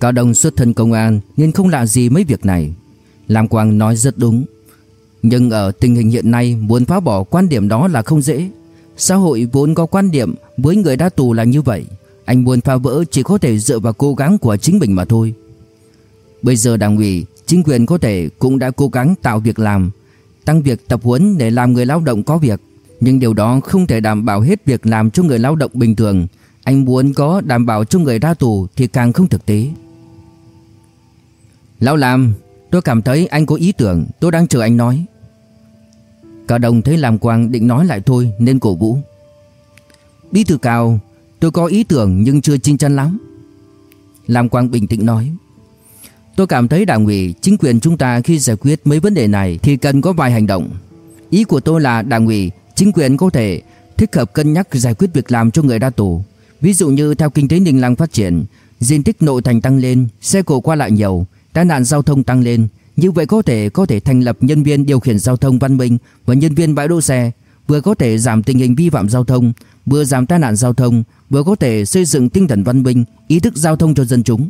Cao Đông xuất thân công an nên không lạ gì mấy việc này. Lam Quang nói rất đúng. Nhưng ở tình hình hiện nay muốn phá bỏ quan điểm đó là không dễ. Xã hội vốn có quan điểm với người đã tù là như vậy. Anh muốn phá vỡ chỉ có thể dựa vào cố gắng của chính mình mà thôi. Bây giờ đảng ủy, chính quyền có thể cũng đã cố gắng tạo việc làm, tăng việc tập huấn để làm người lao động có việc. Nhưng điều đó không thể đảm bảo hết việc làm cho người lao động bình thường. Anh muốn có đảm bảo cho người ra tù thì càng không thực tế. Lão Lam, Tôi cảm thấy anh có ý tưởng, Tôi đang chờ anh nói. Cả đồng thấy Lam Quang định nói lại thôi, Nên cổ vũ. Bí thư cao, Tôi có ý tưởng nhưng chưa chín chắn lắm. Lam Quang bình tĩnh nói, Tôi cảm thấy đảng ủy, Chính quyền chúng ta khi giải quyết mấy vấn đề này Thì cần có vài hành động. Ý của tôi là đảng ủy, Chính quyền có thể thích hợp cân nhắc giải quyết việc làm cho người đa tù. Ví dụ như theo kinh tế Ninh Lăng phát triển, Diện tích nội thành tăng lên, Xe cộ qua lại nhiều tai nạn giao thông tăng lên, như vậy có thể có thể thành lập nhân viên điều khiển giao thông văn minh và nhân viên bãi đỗ xe, vừa có thể giảm tình hình vi phạm giao thông, vừa giảm tai nạn giao thông, vừa có thể xây dựng tinh thần văn minh, ý thức giao thông cho dân chúng.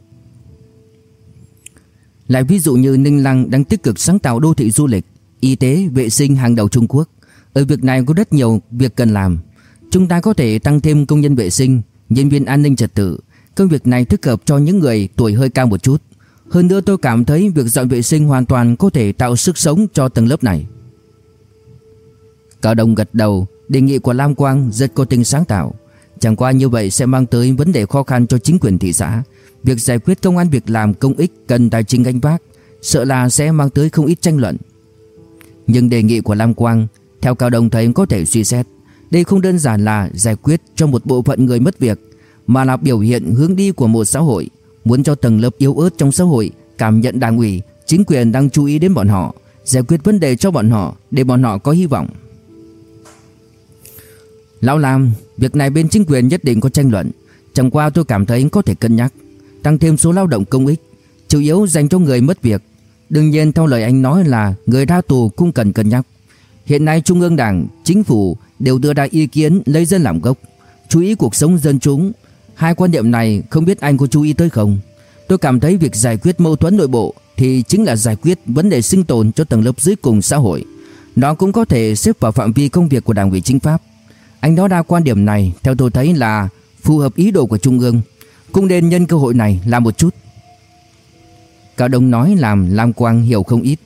Lại ví dụ như Ninh Lăng đang tích cực sáng tạo đô thị du lịch, y tế, vệ sinh hàng đầu Trung Quốc. Ở việc này có rất nhiều việc cần làm. Chúng ta có thể tăng thêm công nhân vệ sinh, nhân viên an ninh trật tự. Công việc này thích hợp cho những người tuổi hơi cao một chút. Hơn nữa tôi cảm thấy việc dọn vệ sinh hoàn toàn có thể tạo sức sống cho tầng lớp này. Cao Đông gật đầu, đề nghị của Lam Quang rất có tính sáng tạo. Chẳng qua như vậy sẽ mang tới vấn đề khó khăn cho chính quyền thị xã. Việc giải quyết công an việc làm công ích cần tài chính gánh vác, sợ là sẽ mang tới không ít tranh luận. Nhưng đề nghị của Lam Quang, theo Cao Đông thấy có thể suy xét. Đây không đơn giản là giải quyết cho một bộ phận người mất việc, mà là biểu hiện hướng đi của một xã hội muốn cho tầng lớp yếu ớt trong xã hội cảm nhận đảng ủy, chính quyền đang chú ý đến bọn họ, giải quyết vấn đề cho bọn họ để bọn họ có hy vọng. Lão Lam, việc này bên chính quyền nhất định có tranh luận, chẳng qua tôi cảm thấy có thể cân nhắc, tăng thêm số lao động công ích, chủ yếu dành cho người mất việc. Đương nhiên theo lời anh nói là người ra tù cũng cần cân nhắc. Hiện nay Trung ương Đảng, Chính phủ đều đưa ra ý kiến lấy dân làm gốc, chú ý cuộc sống dân chúng Hai quan điểm này không biết anh có chú ý tới không? Tôi cảm thấy việc giải quyết mâu thuẫn nội bộ Thì chính là giải quyết vấn đề sinh tồn cho tầng lớp dưới cùng xã hội. Nó cũng có thể xếp vào phạm vi công việc của Đảng ủy chính pháp. Anh đó đa quan điểm này, Theo tôi thấy là phù hợp ý đồ của Trung ương. Cũng nên nhân cơ hội này làm một chút. Cao Đông nói làm Lam Quang hiểu không ít.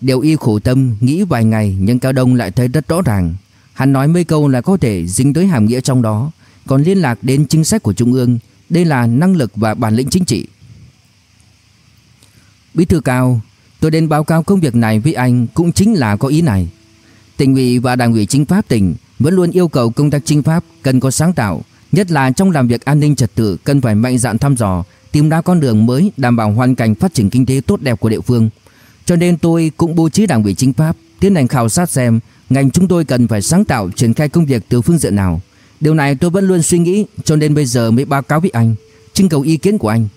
Điều y khổ tâm nghĩ vài ngày Nhưng Cao Đông lại thấy rất rõ ràng. Hắn nói mấy câu là có thể dính tới hàm nghĩa trong đó còn liên lạc đến chính sách của Trung ương. Đây là năng lực và bản lĩnh chính trị. Bí thư cao, tôi đến báo cáo công việc này với anh cũng chính là có ý này. Tỉnh ủy và đảng ủy chính pháp tỉnh vẫn luôn yêu cầu công tác chính pháp cần có sáng tạo, nhất là trong làm việc an ninh trật tự cần phải mạnh dạn thăm dò, tìm ra con đường mới đảm bảo hoàn cảnh phát triển kinh tế tốt đẹp của địa phương. Cho nên tôi cũng bố trí đảng ủy chính pháp tiến hành khảo sát xem ngành chúng tôi cần phải sáng tạo triển khai công việc từ phương diện nào. Điều này tôi vẫn luôn suy nghĩ cho nên bây giờ mới báo cáo với anh, trưng cầu ý kiến của anh.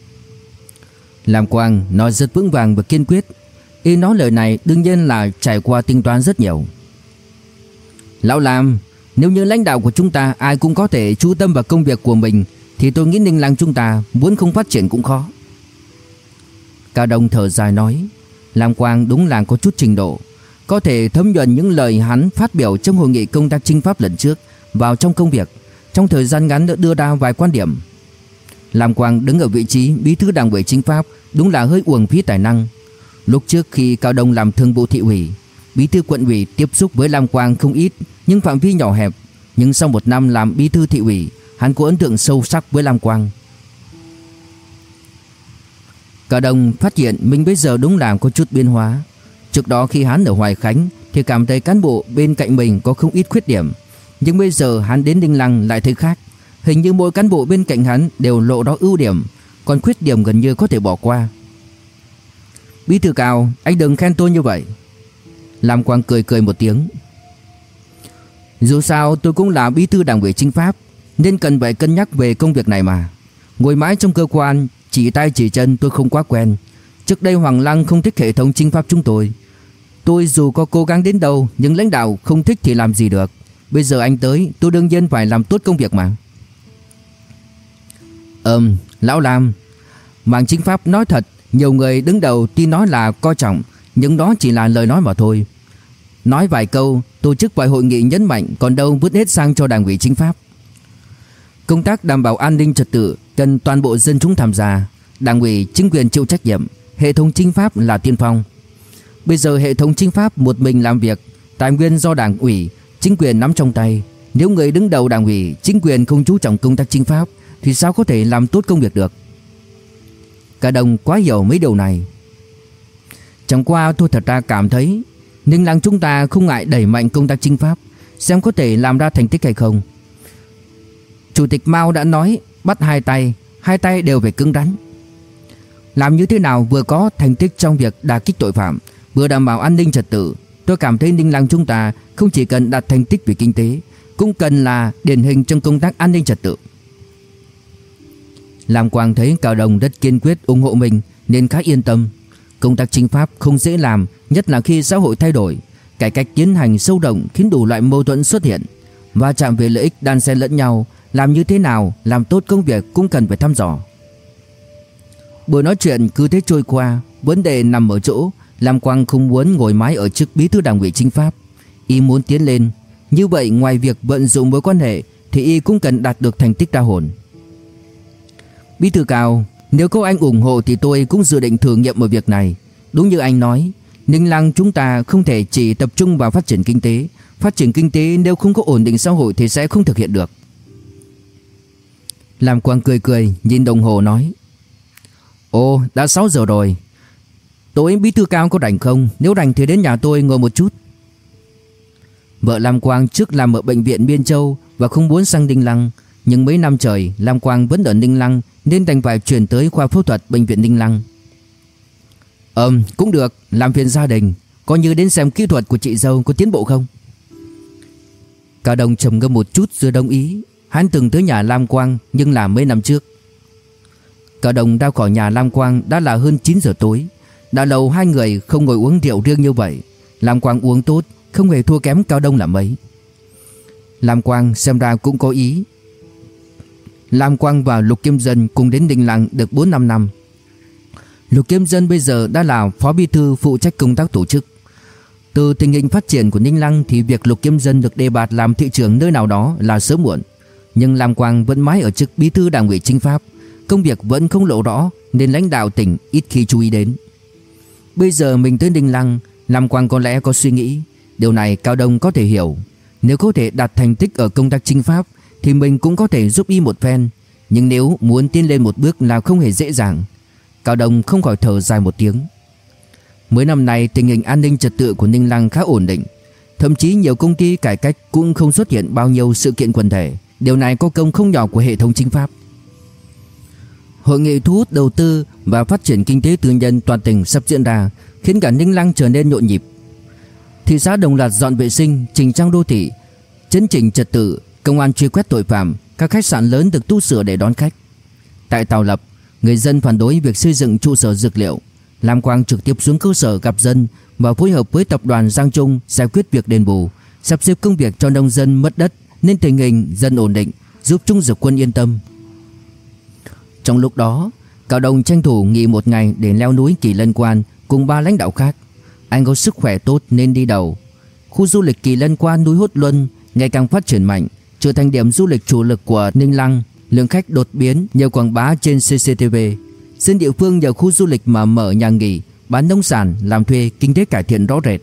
Lam Quang nói rất vững vàng và kiên quyết. Y nói lời này đương nhiên là trải qua tính toán rất nhiều. Lão Lam, nếu như lãnh đạo của chúng ta ai cũng có thể chú tâm vào công việc của mình thì tôi nghĩ Ninh Lăng chúng ta muốn không phát triển cũng khó. Cao Đông thở dài nói, Lam Quang đúng là có chút trình độ, có thể thấm nhuần những lời hắn phát biểu trong hội nghị công tác chính pháp lần trước vào trong công việc, trong thời gian ngắn đã đưa ra vài quan điểm. Lam Quang đứng ở vị trí bí thư đảng ủy chính pháp đúng là hơi uổng phí tài năng. Lúc trước khi Cao Đông làm thương vụ thị ủy, bí thư quận ủy tiếp xúc với Lam Quang không ít nhưng phạm vi nhỏ hẹp. Nhưng sau một năm làm bí thư thị ủy, hắn có ấn tượng sâu sắc với Lam Quang. Cao Đông phát hiện mình bây giờ đúng là có chút biến hóa. Trước đó khi hắn ở Hoài Khánh thì cảm thấy cán bộ bên cạnh mình có không ít khuyết điểm. Nhưng bây giờ hắn đến Đinh Lăng lại thấy khác. Hình như mỗi cán bộ bên cạnh hắn đều lộ đó ưu điểm, còn khuyết điểm gần như có thể bỏ qua. Bí thư cao, anh đừng khen tôi như vậy. Lam Quang cười cười một tiếng. Dù sao tôi cũng là bí thư đảng ủy chính pháp, nên cần phải cân nhắc về công việc này mà. Ngồi mãi trong cơ quan, chỉ tay chỉ chân tôi không quá quen. Trước đây Hoàng Lăng không thích hệ thống chính pháp chúng tôi. Tôi dù có cố gắng đến đâu nhưng lãnh đạo không thích thì làm gì được. Bây giờ anh tới, tôi đương nhiên phải làm tốt công việc mà. Ừm, Lão Lam, mạng chính pháp nói thật, nhiều người đứng đầu tuy nói là coi trọng, nhưng đó chỉ là lời nói mà thôi. Nói vài câu, tổ chức vài hội nghị nhấn mạnh còn đâu vứt hết sang cho đảng ủy chính pháp. Công tác đảm bảo an ninh trật tự cần toàn bộ dân chúng tham gia, đảng ủy chính quyền chịu trách nhiệm, hệ thống chính pháp là tiên phong. Bây giờ hệ thống chính pháp một mình làm việc, tài nguyên do đảng ủy, chính quyền nắm trong tay. Nếu người đứng đầu đảng ủy, chính quyền không chú trọng công tác chính pháp thì sao có thể làm tốt công việc được? Cả đồng quá hiểu mấy điều này. Chẳng qua tôi thật ra cảm thấy Ninh Lăng chúng ta không ngại đẩy mạnh công tác chính pháp, xem có thể làm ra thành tích hay không. Chủ tịch Mao đã nói bắt hai tay, hai tay đều phải cứng rắn. Làm như thế nào vừa có thành tích trong việc đả kích tội phạm, vừa đảm bảo an ninh trật tự, tôi cảm thấy Ninh Lăng chúng ta không chỉ cần đạt thành tích về kinh tế, cũng cần là điển hình trong công tác an ninh trật tự. Lam Quang thấy Cao Đồng rất kiên quyết ủng hộ mình nên khá yên tâm. Công tác chính pháp không dễ làm, nhất là khi xã hội thay đổi, cải cách tiến hành sâu rộng khiến đủ loại mâu thuẫn xuất hiện, và chạm về lợi ích đan xen lẫn nhau, làm như thế nào làm tốt công việc cũng cần phải thăm dò. Buổi nói chuyện cứ thế trôi qua, vấn đề nằm ở chỗ Lam Quang không muốn ngồi mãi ở chức bí thư đảng ủy chính pháp, y muốn tiến lên, như vậy ngoài việc vận dụng mối quan hệ thì y cũng cần đạt được thành tích đa hồn. Bí thư cao, nếu có anh ủng hộ thì tôi cũng dự định thử nghiệm một việc này. Đúng như anh nói, Ninh Lăng chúng ta không thể chỉ tập trung vào phát triển kinh tế. Phát triển kinh tế nếu không có ổn định xã hội thì sẽ không thực hiện được. Lam Quang cười cười nhìn đồng hồ nói. Ồ, đã 6 giờ rồi. Tối bí thư cao có rảnh không? Nếu rảnh thì đến nhà tôi ngồi một chút. Vợ Lam Quang trước làm ở bệnh viện Biên Châu và không muốn sang Ninh Lăng. Nhưng mấy năm trời Lam Quang vẫn ở Ninh Lăng nên đành phải chuyển tới khoa phẫu thuật bệnh viện Ninh Lăng. Ừm, cũng được, làm phiền gia đình, coi như đến xem kỹ thuật của chị dâu có tiến bộ không. Cao Đồng trầm ngâm một chút rồi đồng ý, hắn từng tới nhà Lam Quang nhưng là mấy năm trước. Cao Đồng ra khỏi nhà Lam Quang đã là hơn 9 giờ tối, đã lâu hai người không ngồi uống rượu riêng như vậy, Lam Quang uống tốt, không hề thua kém Cao Đông là mấy. Lam Quang xem ra cũng có ý, Lam Quang và Lục Kim Dân cùng đến Đình Lăng được 4-5 năm. Lục Kim Dân bây giờ đã là phó bí thư phụ trách công tác tổ chức. Từ tình hình phát triển của Ninh Lăng thì việc Lục Kim Dân được đề bạt làm thị trưởng nơi nào đó là sớm muộn. Nhưng Lam Quang vẫn mãi ở chức bí thư đảng ủy chính pháp, công việc vẫn không lộ rõ nên lãnh đạo tỉnh ít khi chú ý đến. Bây giờ mình tới Ninh Lăng, Lam Quang có lẽ có suy nghĩ, điều này Cao Đông có thể hiểu. Nếu có thể đạt thành tích ở công tác chính pháp thì mình cũng có thể giúp y một phen, nhưng nếu muốn tiến lên một bước là không hề dễ dàng. Cao Đông không khỏi thở dài một tiếng. Mấy năm nay tình hình an ninh trật tự của Ninh Lăng khá ổn định, thậm chí nhiều công ty cải cách cũng không xuất hiện bao nhiêu sự kiện quần thể, điều này có công không nhỏ của hệ thống chính pháp. Hội nghị thu hút đầu tư và phát triển kinh tế tư nhân toàn tỉnh sắp diễn ra, khiến cả Ninh Lăng trở nên nhộn nhịp. Thị xã đồng loạt dọn vệ sinh, chỉnh trang đô thị, chấn chỉnh trật tự, Công an truy quét tội phạm, các khách sạn lớn được tu sửa để đón khách. Tại Tàu Lập, người dân phản đối việc xây dựng trụ sở dược liệu. Lam Quang trực tiếp xuống cơ sở gặp dân và phối hợp với tập đoàn Giang Trung giải quyết việc đền bù, sắp xếp công việc cho nông dân mất đất nên tình hình dân ổn định, giúp Trung Dược Quân yên tâm. Trong lúc đó, Cao Đông tranh thủ nghỉ một ngày để leo núi Kỳ Lân Quan cùng ba lãnh đạo khác. Anh có sức khỏe tốt nên đi đầu. Khu du lịch Kỳ Lân Quan núi Hốt Luân ngày càng phát triển mạnh, trở thành điểm du lịch chủ lực của Ninh Lăng, lượng khách đột biến nhờ quảng bá trên CCTV. Dân địa phương nhờ khu du lịch mà mở nhà nghỉ, bán nông sản, làm thuê, kinh tế cải thiện rõ rệt.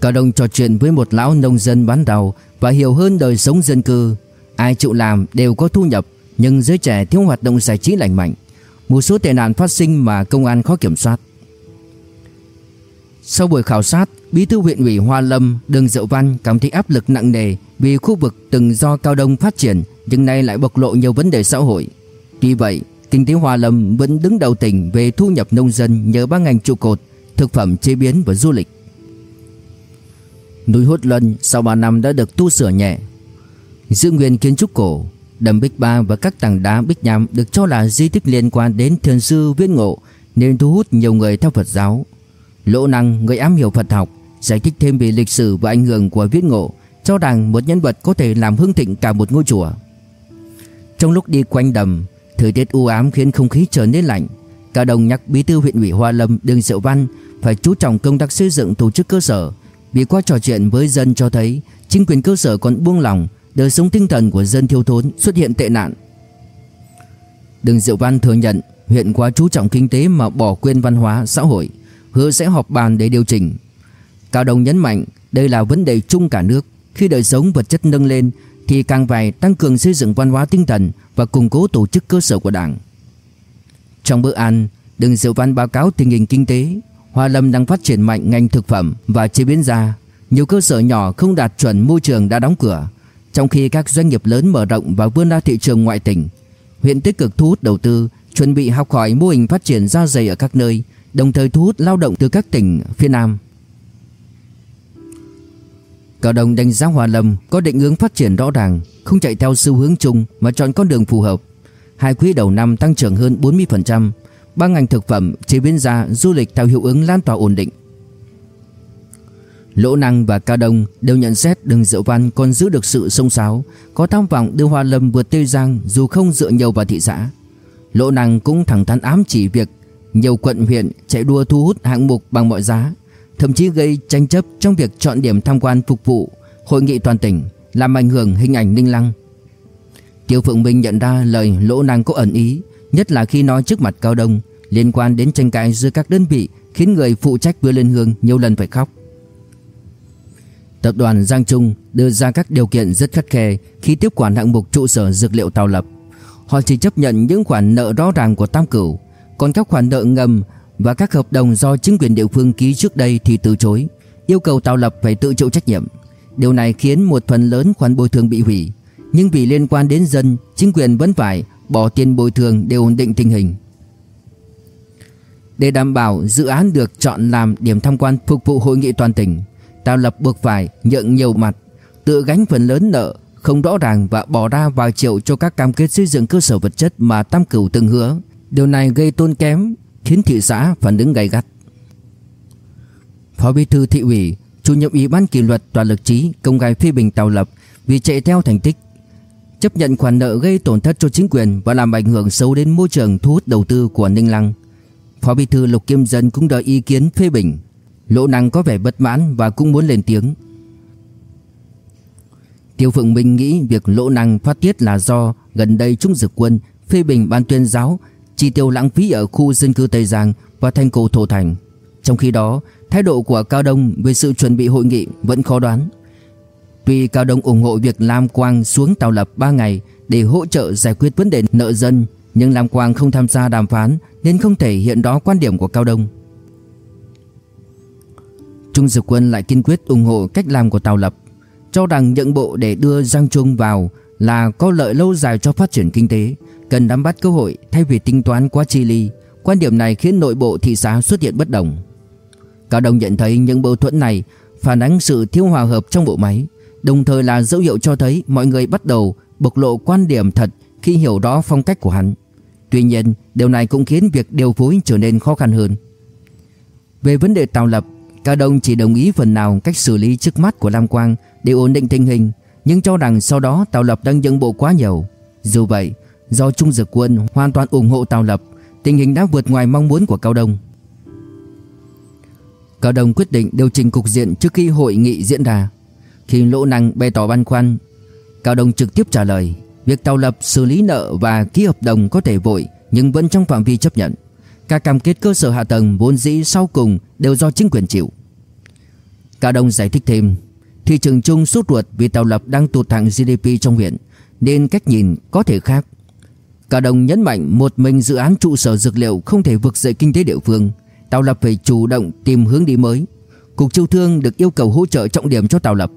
Cao Đông trò chuyện với một lão nông dân bán rau và hiểu hơn đời sống dân cư. Ai chịu làm đều có thu nhập, nhưng giới trẻ thiếu hoạt động giải trí lành mạnh. Một số tệ nạn phát sinh mà công an khó kiểm soát. Sau buổi khảo sát, Bí thư huyện ủy Hoa Lâm, Đường Diệu Văn cảm thấy áp lực nặng nề vì khu vực từng do Cao Đông phát triển nhưng nay lại bộc lộ nhiều vấn đề xã hội. Tuy vậy, kinh tế Hoa Lâm vẫn đứng đầu tỉnh về thu nhập nông dân nhờ ba ngành trụ cột, thực phẩm chế biến và du lịch. Núi Hốt Luân sau 3 năm đã được tu sửa nhẹ. Giữ nguyên kiến trúc cổ, đầm bích ba và các tảng đá bích nham được cho là di tích liên quan đến thiền sư Viễn Ngộ nên thu hút nhiều người theo Phật giáo. Lỗ Năng, người am hiểu Phật học, giải thích thêm về lịch sử và ảnh hưởng của Viễn Ngộ, cho rằng một nhân vật có thể làm hưng thịnh cả một ngôi chùa. Trong lúc đi quanh đầm, thời tiết u ám khiến không khí trở nên lạnh. Cả Đồng nhắc bí thư huyện ủy Hoa Lâm Đường Diệu Văn phải chú trọng công tác xây dựng tổ chức cơ sở. Vì qua trò chuyện với dân cho thấy chính quyền cơ sở còn buông lỏng, đời sống tinh thần của dân thiếu thốn xuất hiện tệ nạn. Đường Diệu Văn thừa nhận huyện quá chú trọng kinh tế mà bỏ quên văn hóa xã hội, hứa sẽ họp bàn để điều chỉnh. Cao Đồng nhấn mạnh đây là vấn đề chung cả nước, khi đời sống vật chất nâng lên thì càng phải tăng cường xây dựng văn hóa tinh thần và củng cố tổ chức cơ sở của Đảng. Trong bữa ăn, Đường Diệu Văn báo cáo tình hình kinh tế, Hoa Lâm đang phát triển mạnh ngành thực phẩm và chế biến da. Nhiều cơ sở nhỏ không đạt chuẩn môi trường đã đóng cửa, trong khi các doanh nghiệp lớn mở rộng và vươn ra thị trường ngoại tỉnh. Huyện tích cực thu hút đầu tư, chuẩn bị học hỏi mô hình phát triển da dày ở các nơi, đồng thời thu hút lao động từ các tỉnh phía Nam. Cao Đông đánh giá Hòa Lâm có định hướng phát triển rõ ràng, không chạy theo xu hướng chung mà chọn con đường phù hợp. Hai quý đầu năm tăng trưởng hơn 40%, ba ngành thực phẩm, chế biến da, du lịch tạo hiệu ứng lan tỏa ổn định. Lỗ Năng và Cao Đông đều nhận xét Đường Diệu Văn còn giữ được sự sông sáo, có tham vọng đưa Hoa Lâm vượt Tây Giang dù không dựa nhiều vào thị xã. Lỗ Năng cũng thẳng thắn ám chỉ việc nhiều quận huyện chạy đua thu hút hạng mục bằng mọi giá, thậm chí gây tranh chấp trong việc chọn điểm tham quan phục vụ hội nghị toàn tỉnh, làm ảnh hưởng hình ảnh Ninh Lăng. Tiêu Phượng Minh nhận ra lời Lỗ Năng có ẩn ý, nhất là khi nói trước mặt Cao Đông liên quan đến tranh cãi giữa các đơn vị khiến người phụ trách vừa lên hương nhiều lần phải khóc. Tập đoàn Giang Trung đưa ra các điều kiện rất khắt khe khi tiếp quản hạng mục trụ sở dược liệu Tàu Lập. Họ chỉ chấp nhận những khoản nợ rõ ràng của Tam Cửu, còn các khoản nợ ngầm và các hợp đồng do chính quyền địa phương ký trước đây thì từ chối, yêu cầu Tàu Lập phải tự chịu trách nhiệm. Điều này khiến một phần lớn khoản bồi thường bị hủy, nhưng vì liên quan đến dân, chính quyền vẫn phải bỏ tiền bồi thường để ổn định tình hình. Để đảm bảo dự án được chọn làm điểm tham quan phục vụ hội nghị toàn tỉnh, Tào Lập buộc phải nhận nhiều mặt, tự gánh phần lớn nợ không rõ ràng và bỏ ra vài triệu cho các cam kết xây dựng cơ sở vật chất mà Tam Cửu từng hứa. Điều này gây tôn kém, khiến thị xã phản ứng gay gắt. Phó Bí thư thị ủy, chủ nhiệm ủy ban kỷ luật toàn lực trí công khai phê bình Tào Lập vì chạy theo thành tích, chấp nhận khoản nợ gây tổn thất cho chính quyền và làm ảnh hưởng xấu đến môi trường thu hút đầu tư của Ninh Lăng. Phó Bí thư Lục Kim Dân cũng đòi ý kiến phê bình. Lỗ Năng có vẻ bất mãn và cũng muốn lên tiếng. Tiêu Phượng Minh nghĩ việc Lỗ Năng phát tiết là do gần đây Trung Dực Quân phê bình ban tuyên giáo chi tiêu lãng phí ở khu dân cư Tây Giang và thành cổ Thổ Thành. Trong khi đó, thái độ của Cao Đông về sự chuẩn bị hội nghị vẫn khó đoán. Tuy Cao Đông ủng hộ việc Lam Quang xuống Tàu Lập 3 ngày để hỗ trợ giải quyết vấn đề nợ dân, nhưng Lam Quang không tham gia đàm phán nên không thể hiện đó quan điểm của Cao Đông. Trung Dực Quân lại kiên quyết ủng hộ cách làm của Tào Lập, cho rằng nhận bộ để đưa Giang Trung vào là có lợi lâu dài cho phát triển kinh tế, cần nắm bắt cơ hội thay vì tính toán quá chi ly. Quan điểm này khiến nội bộ thị xã xuất hiện bất đồng. Cao Đông nhận thấy những mâu thuẫn này phản ánh sự thiếu hòa hợp trong bộ máy, đồng thời là dấu hiệu cho thấy mọi người bắt đầu bộc lộ quan điểm thật khi hiểu rõ phong cách của hắn. Tuy nhiên, điều này cũng khiến việc điều phối trở nên khó khăn hơn. Về vấn đề tạo Lập, Cao Đông chỉ đồng ý phần nào cách xử lý trước mắt của Lam Quang để ổn định tình hình, nhưng cho rằng sau đó Tào Lập đang dẫn bộ quá nhiều. Dù vậy, do Trung Dực Quân hoàn toàn ủng hộ Tào Lập, tình hình đã vượt ngoài mong muốn của Cao Đông. Cao Đông quyết định điều chỉnh cục diện trước khi hội nghị diễn ra. Khi Lỗ Năng bày tỏ băn khoăn, Cao Đông trực tiếp trả lời, việc Tào Lập xử lý nợ và ký hợp đồng có thể vội nhưng vẫn trong phạm vi chấp nhận. Các cam kết cơ sở hạ tầng vốn dĩ sau cùng đều do chính quyền chịu. Cao Đông giải thích thêm, thị trường chung sốt ruột vì Tàu Lập đang tụt hạng GDP trong huyện, nên cách nhìn có thể khác. Cao Đông nhấn mạnh một mình dự án trụ sở dược liệu không thể vực dậy kinh tế địa phương, Tàu Lập phải chủ động tìm hướng đi mới. Cục Chiêu Thương được yêu cầu hỗ trợ trọng điểm cho tàu Lập.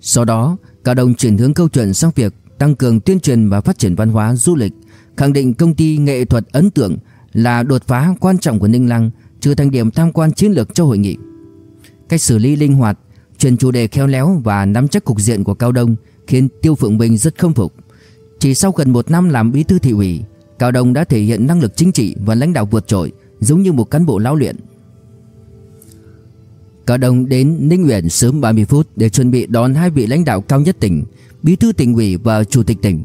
Sau đó, Cao Đông chuyển hướng câu chuyện sang việc tăng cường tuyên truyền và phát triển văn hóa du lịch, khẳng định công ty nghệ thuật ấn tượng là đột phá quan trọng của Ninh Lăng, trở thành điểm tham quan chiến lược cho hội nghị. Cách xử lý linh hoạt, chuyển chủ đề khéo léo và nắm chắc cục diện của Cao Đông khiến Tiêu Phượng Bình rất khâm phục. Chỉ sau gần một năm làm bí thư thị ủy, Cao Đông đã thể hiện năng lực chính trị và lãnh đạo vượt trội, giống như một cán bộ lão luyện. Cao Đông đến Ninh Uyển sớm 30 phút để chuẩn bị đón hai vị lãnh đạo cao nhất tỉnh, bí thư tỉnh ủy và chủ tịch tỉnh.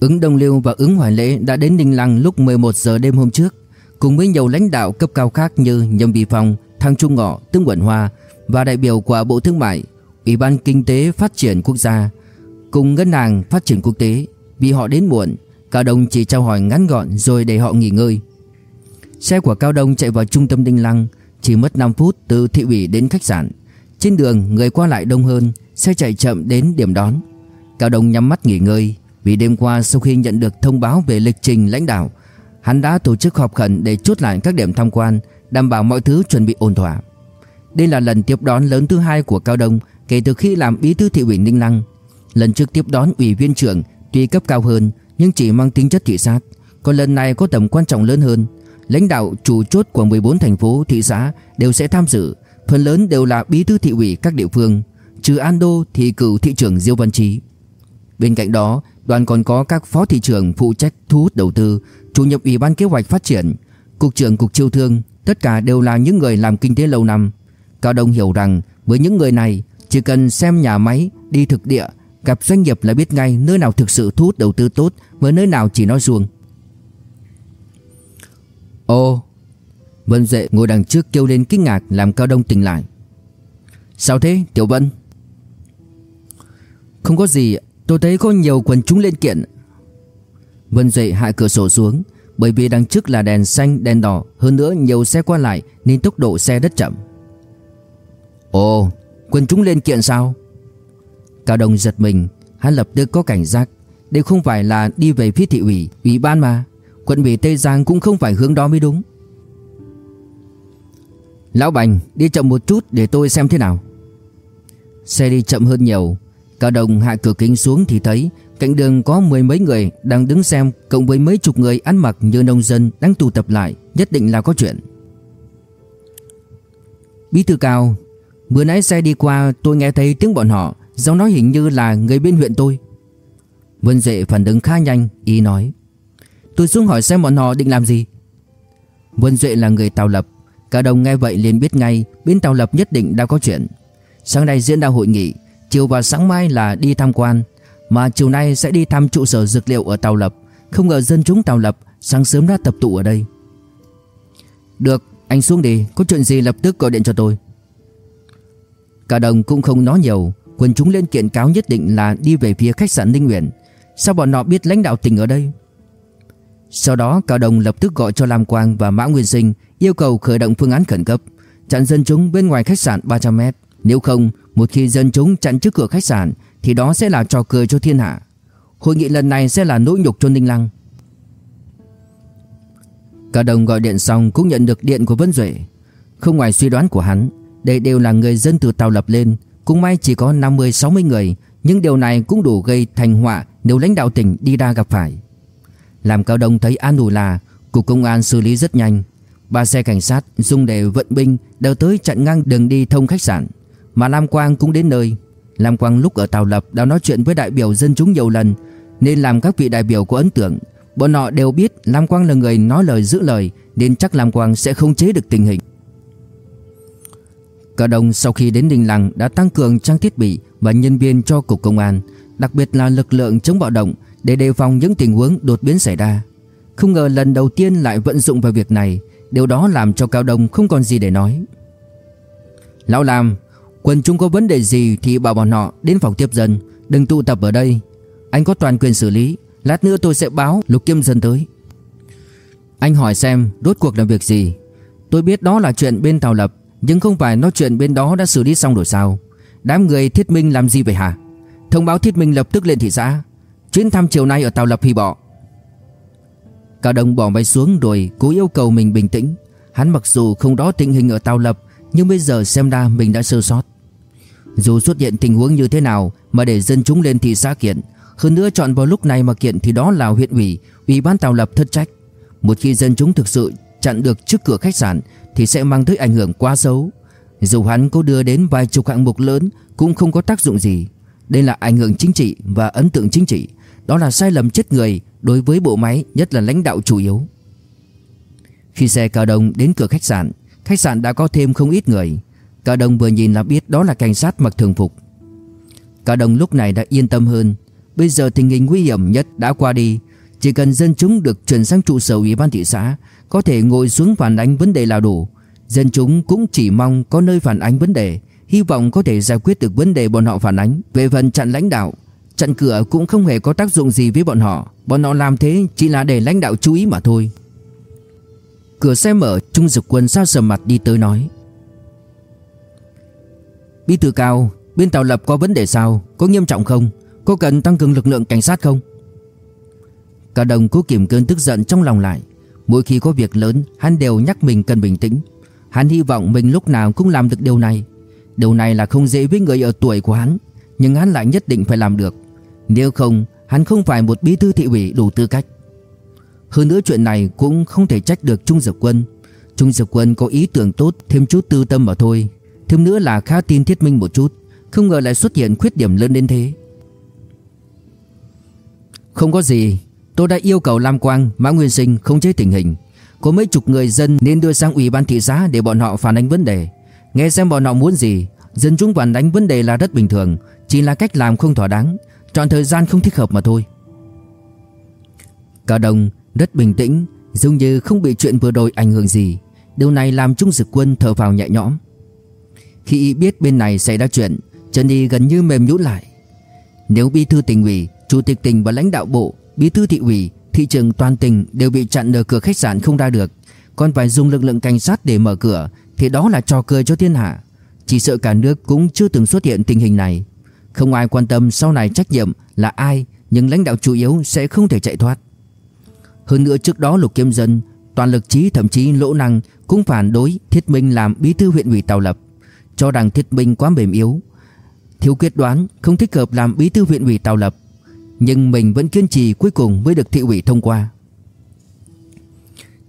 Ứng Đông Liêu và Ứng Hoài Lễ đã đến Ninh Lăng lúc 11 giờ đêm hôm trước, cùng với nhiều lãnh đạo cấp cao khác như Nhâm Bì Phong, Thăng Trung Ngọ, Tương Quẩn Hoa và đại biểu của Bộ Thương mại, Ủy ban Kinh tế Phát triển Quốc gia, cùng Ngân hàng Phát triển Quốc tế. Vì họ đến muộn, Cao Đông chỉ trao hỏi ngắn gọn rồi để họ nghỉ ngơi. Xe của Cao Đông chạy vào trung tâm Ninh Lăng, chỉ mất 5 phút từ thị ủy đến khách sạn. Trên đường người qua lại đông hơn, xe chạy chậm đến điểm đón. Cao Đông nhắm mắt nghỉ ngơi, vì đêm qua sau khi nhận được thông báo về lịch trình lãnh đạo, hắn đã tổ chức họp khẩn để chốt lại các điểm tham quan, đảm bảo mọi thứ chuẩn bị ổn thỏa. Đây là lần tiếp đón lớn thứ hai của Cao Đông kể từ khi làm bí thư thị ủy Ninh Lăng. Lần trước tiếp đón ủy viên trưởng tuy cấp cao hơn nhưng chỉ mang tính chất thị sát, còn lần này có tầm quan trọng lớn hơn. Lãnh đạo chủ chốt của 14 thành phố thị xã đều sẽ tham dự, phần lớn đều là bí thư thị ủy các địa phương, trừ An Đô thì cử thị trưởng Diêu Văn trí. Bên cạnh đó, đoàn còn có các phó thị trưởng phụ trách thu hút đầu tư, chủ nhiệm ủy ban kế hoạch phát triển, cục trưởng cục chiêu thương, tất cả đều là những người làm kinh tế lâu năm. Cao Đông hiểu rằng với những người này, chỉ cần xem nhà máy, đi thực địa, gặp doanh nghiệp là biết ngay nơi nào thực sự thu hút đầu tư tốt với nơi nào chỉ nói ruồng. Ô, Vân Duệ ngồi đằng trước kêu lên kinh ngạc làm Cao Đông tỉnh lại. Sao thế, Tiểu Vân? Không có gì, tôi thấy có nhiều quần chúng lên kiện. Vân Duệ hạ cửa sổ xuống, bởi vì đằng trước là đèn xanh, đèn đỏ, hơn nữa nhiều xe qua lại nên tốc độ xe rất chậm. Ồ, quần chúng lên kiện sao? Cao Đông giật mình, hắn lập tức có cảnh giác. Đây không phải là đi về phía thị ủy, ủy ban mà. Quận ủy Tây Giang cũng không phải hướng đó mới đúng. Lão Bành, đi chậm một chút để tôi xem thế nào. Xe đi chậm hơn nhiều. Cao đồng hạ cửa kính xuống thì thấy cạnh đường có mười mấy người đang đứng xem cộng với mấy chục người ăn mặc như nông dân đang tụ tập lại, nhất định là có chuyện. Bí thư Cao, Bữa nãy xe đi qua tôi nghe thấy tiếng bọn họ Giọng nói hình như là người bên huyện tôi. Vân Dệ phản ứng khá nhanh Ý nói Tôi xuống hỏi xem bọn họ định làm gì. Vân Duệ là người Tàu Lập Cả đồng nghe vậy liền biết ngay Bên Tàu Lập nhất định đã có chuyện. Sáng nay diễn ra hội nghị Chiều và sáng mai là đi tham quan, Mà chiều nay sẽ đi thăm trụ sở dược liệu ở Tàu Lập. Không ngờ dân chúng Tàu Lập Sáng sớm đã tập tụ ở đây. Được, anh xuống đi, Có chuyện gì lập tức gọi điện cho tôi. Cả đồng cũng không nói nhiều, Quần chúng lên kiện cáo nhất định là đi về phía khách sạn Ninh Nguyễn. Sao bọn họ biết lãnh đạo tỉnh ở đây? Sau đó, cả đồng lập tức gọi cho Lam Quang và Mã Nguyên Sinh, Yêu cầu khởi động phương án khẩn cấp, Chặn dân chúng bên ngoài khách sạn 300m Nếu không một khi dân chúng chặn trước cửa khách sạn, Thì đó sẽ là trò cười cho thiên hạ. Hội nghị lần này sẽ là nỗi nhục cho Ninh Lăng. Cả đồng gọi điện xong cũng nhận được điện của Vân Duệ. Không ngoài suy đoán của hắn, đây đều là người dân từ Tàu Lập lên, Cũng may chỉ có 50-60 người, Nhưng điều này cũng đủ gây thành họa Nếu lãnh đạo tỉnh đi ra gặp phải. Làm cao đông thấy an ủi là, Cục công an xử lý rất nhanh. Ba xe cảnh sát dùng để vận binh Đều tới chặn ngang đường đi thông khách sạn. Mà Lam Quang cũng đến nơi Lam Quang lúc ở Tàu Lập đã nói chuyện với đại biểu dân chúng nhiều lần Nên làm các vị đại biểu có ấn tượng Bọn họ đều biết Lam Quang là người nói lời giữ lời Nên chắc Lam Quang sẽ không chế được tình hình Cả đồng sau khi đến Đình Lăng đã tăng cường trang thiết bị và nhân viên cho cục công an, đặc biệt là lực lượng chống bạo động để đề phòng những tình huống đột biến xảy ra. Không ngờ lần đầu tiên lại vận dụng vào việc này, điều đó làm cho Cao Đông không còn gì để nói. Lão Lam, quân chúng có vấn đề gì thì bảo bọn họ đến phòng tiếp dân, đừng tụ tập ở đây. Anh có toàn quyền xử lý, lát nữa tôi sẽ báo Lục Kim Dân tới. Anh hỏi xem rốt cuộc là việc gì. Tôi biết đó là chuyện bên Tàu Lập nhưng không phải nói chuyện bên đó đã xử lý xong rồi sao? Đám người Thiết Minh làm gì vậy hả? Thông báo Thiết Minh lập tức lên thị xã. Chuyến thăm chiều nay ở Tàu Lập hủy bỏ. Cao Đông bỏ máy xuống rồi cố yêu cầu mình bình tĩnh. Hắn mặc dù không rõ tình hình ở Tàu Lập nhưng bây giờ xem ra mình đã sơ sót. Dù xuất hiện tình huống như thế nào Mà để dân chúng lên thị xã kiện, Hơn nữa chọn vào lúc này mà kiện Thì đó là huyện ủy Ủy ban Tàu Lập thất trách. Một khi dân chúng thực sự chặn được trước cửa khách sạn Thì sẽ mang tới ảnh hưởng quá xấu. Dù hắn có đưa đến vài chục hạng mục lớn Cũng không có tác dụng gì. Đây là ảnh hưởng chính trị và ấn tượng chính trị. Đó là sai lầm chết người Đối với bộ máy, nhất là lãnh đạo chủ yếu. Khi xe cao đông đến cửa khách sạn Khách sạn đã có thêm không ít người. Cao đông vừa nhìn là biết đó là cảnh sát mặc thường phục. Cao đông lúc này đã yên tâm hơn. Bây giờ tình hình nguy hiểm nhất đã qua đi. Chỉ cần dân chúng được chuyển sang trụ sở ủy ban thị xã, Có thể ngồi xuống phản ánh vấn đề là đủ. Dân chúng cũng chỉ mong có nơi phản ánh vấn đề, Hy vọng có thể giải quyết được vấn đề bọn họ phản ánh. Về phần chặn lãnh đạo Chặn cửa cũng không hề có tác dụng gì với bọn họ. Bọn họ làm thế chỉ là để lãnh đạo chú ý mà thôi. Cửa xe mở, Trung Dực Quân sao sờ mặt đi tới nói. Bí thư cao, Bên Tàu Lập có vấn đề sao? Có nghiêm trọng không? Có cần tăng cường lực lượng cảnh sát không? Cả đồng cố kiểm cơn tức giận trong lòng lại. Mỗi khi có việc lớn, Hắn đều nhắc mình cần bình tĩnh. Hắn hy vọng mình lúc nào cũng làm được điều này. Điều này là không dễ với người ở tuổi của hắn, Nhưng hắn lại nhất định phải làm được. Nếu không, Hắn không phải một bí thư thị ủy đủ tư cách hơn nữa chuyện này cũng không thể trách được Trung dực Quân. Trung dực Quân có ý tưởng tốt Thêm chút tư tâm mà thôi. Thêm nữa là khá tin Thiết Minh một chút Không ngờ lại xuất hiện khuyết điểm lớn đến thế. Không có gì Tôi đã yêu cầu Lam Quang, Mã Nguyên Sinh không chế tình hình. Có mấy chục người dân nên đưa sang ủy ban thị xã Để bọn họ phản ánh vấn đề. Nghe xem bọn họ muốn gì Dân chúng phản ánh vấn đề là rất bình thường Chỉ là cách làm không thỏa đáng Chọn thời gian không thích hợp mà thôi. Cả đồng rất bình tĩnh Dường như không bị chuyện vừa rồi ảnh hưởng gì. Điều này làm Trung Dực Quân thở vào nhẹ nhõm. Khi biết bên này xảy ra chuyện, trần đi gần như mềm nhũn lại. Nếu bí thư tỉnh ủy, Chủ tịch tỉnh và lãnh đạo bộ, Bí thư thị ủy, Thị trường toàn tỉnh đều bị chặn ở cửa khách sạn không ra được, Còn phải dùng lực lượng cảnh sát để mở cửa, Thì đó là trò cười cho thiên hạ. Chỉ sợ cả nước cũng chưa từng xuất hiện tình hình này. Không ai quan tâm sau này trách nhiệm là ai, Nhưng lãnh đạo chủ yếu sẽ không thể chạy thoát hơn nữa trước đó Lục Kiếm Dân, Toàn lực trí thậm chí lỗ năng, Cũng phản đối Thiết Minh làm bí thư huyện ủy Tàu Lập, Cho rằng Thiết Minh quá mềm yếu. Thiếu quyết đoán, không thích hợp làm bí thư huyện ủy Tàu Lập, Nhưng mình vẫn kiên trì cuối cùng mới được thị ủy thông qua.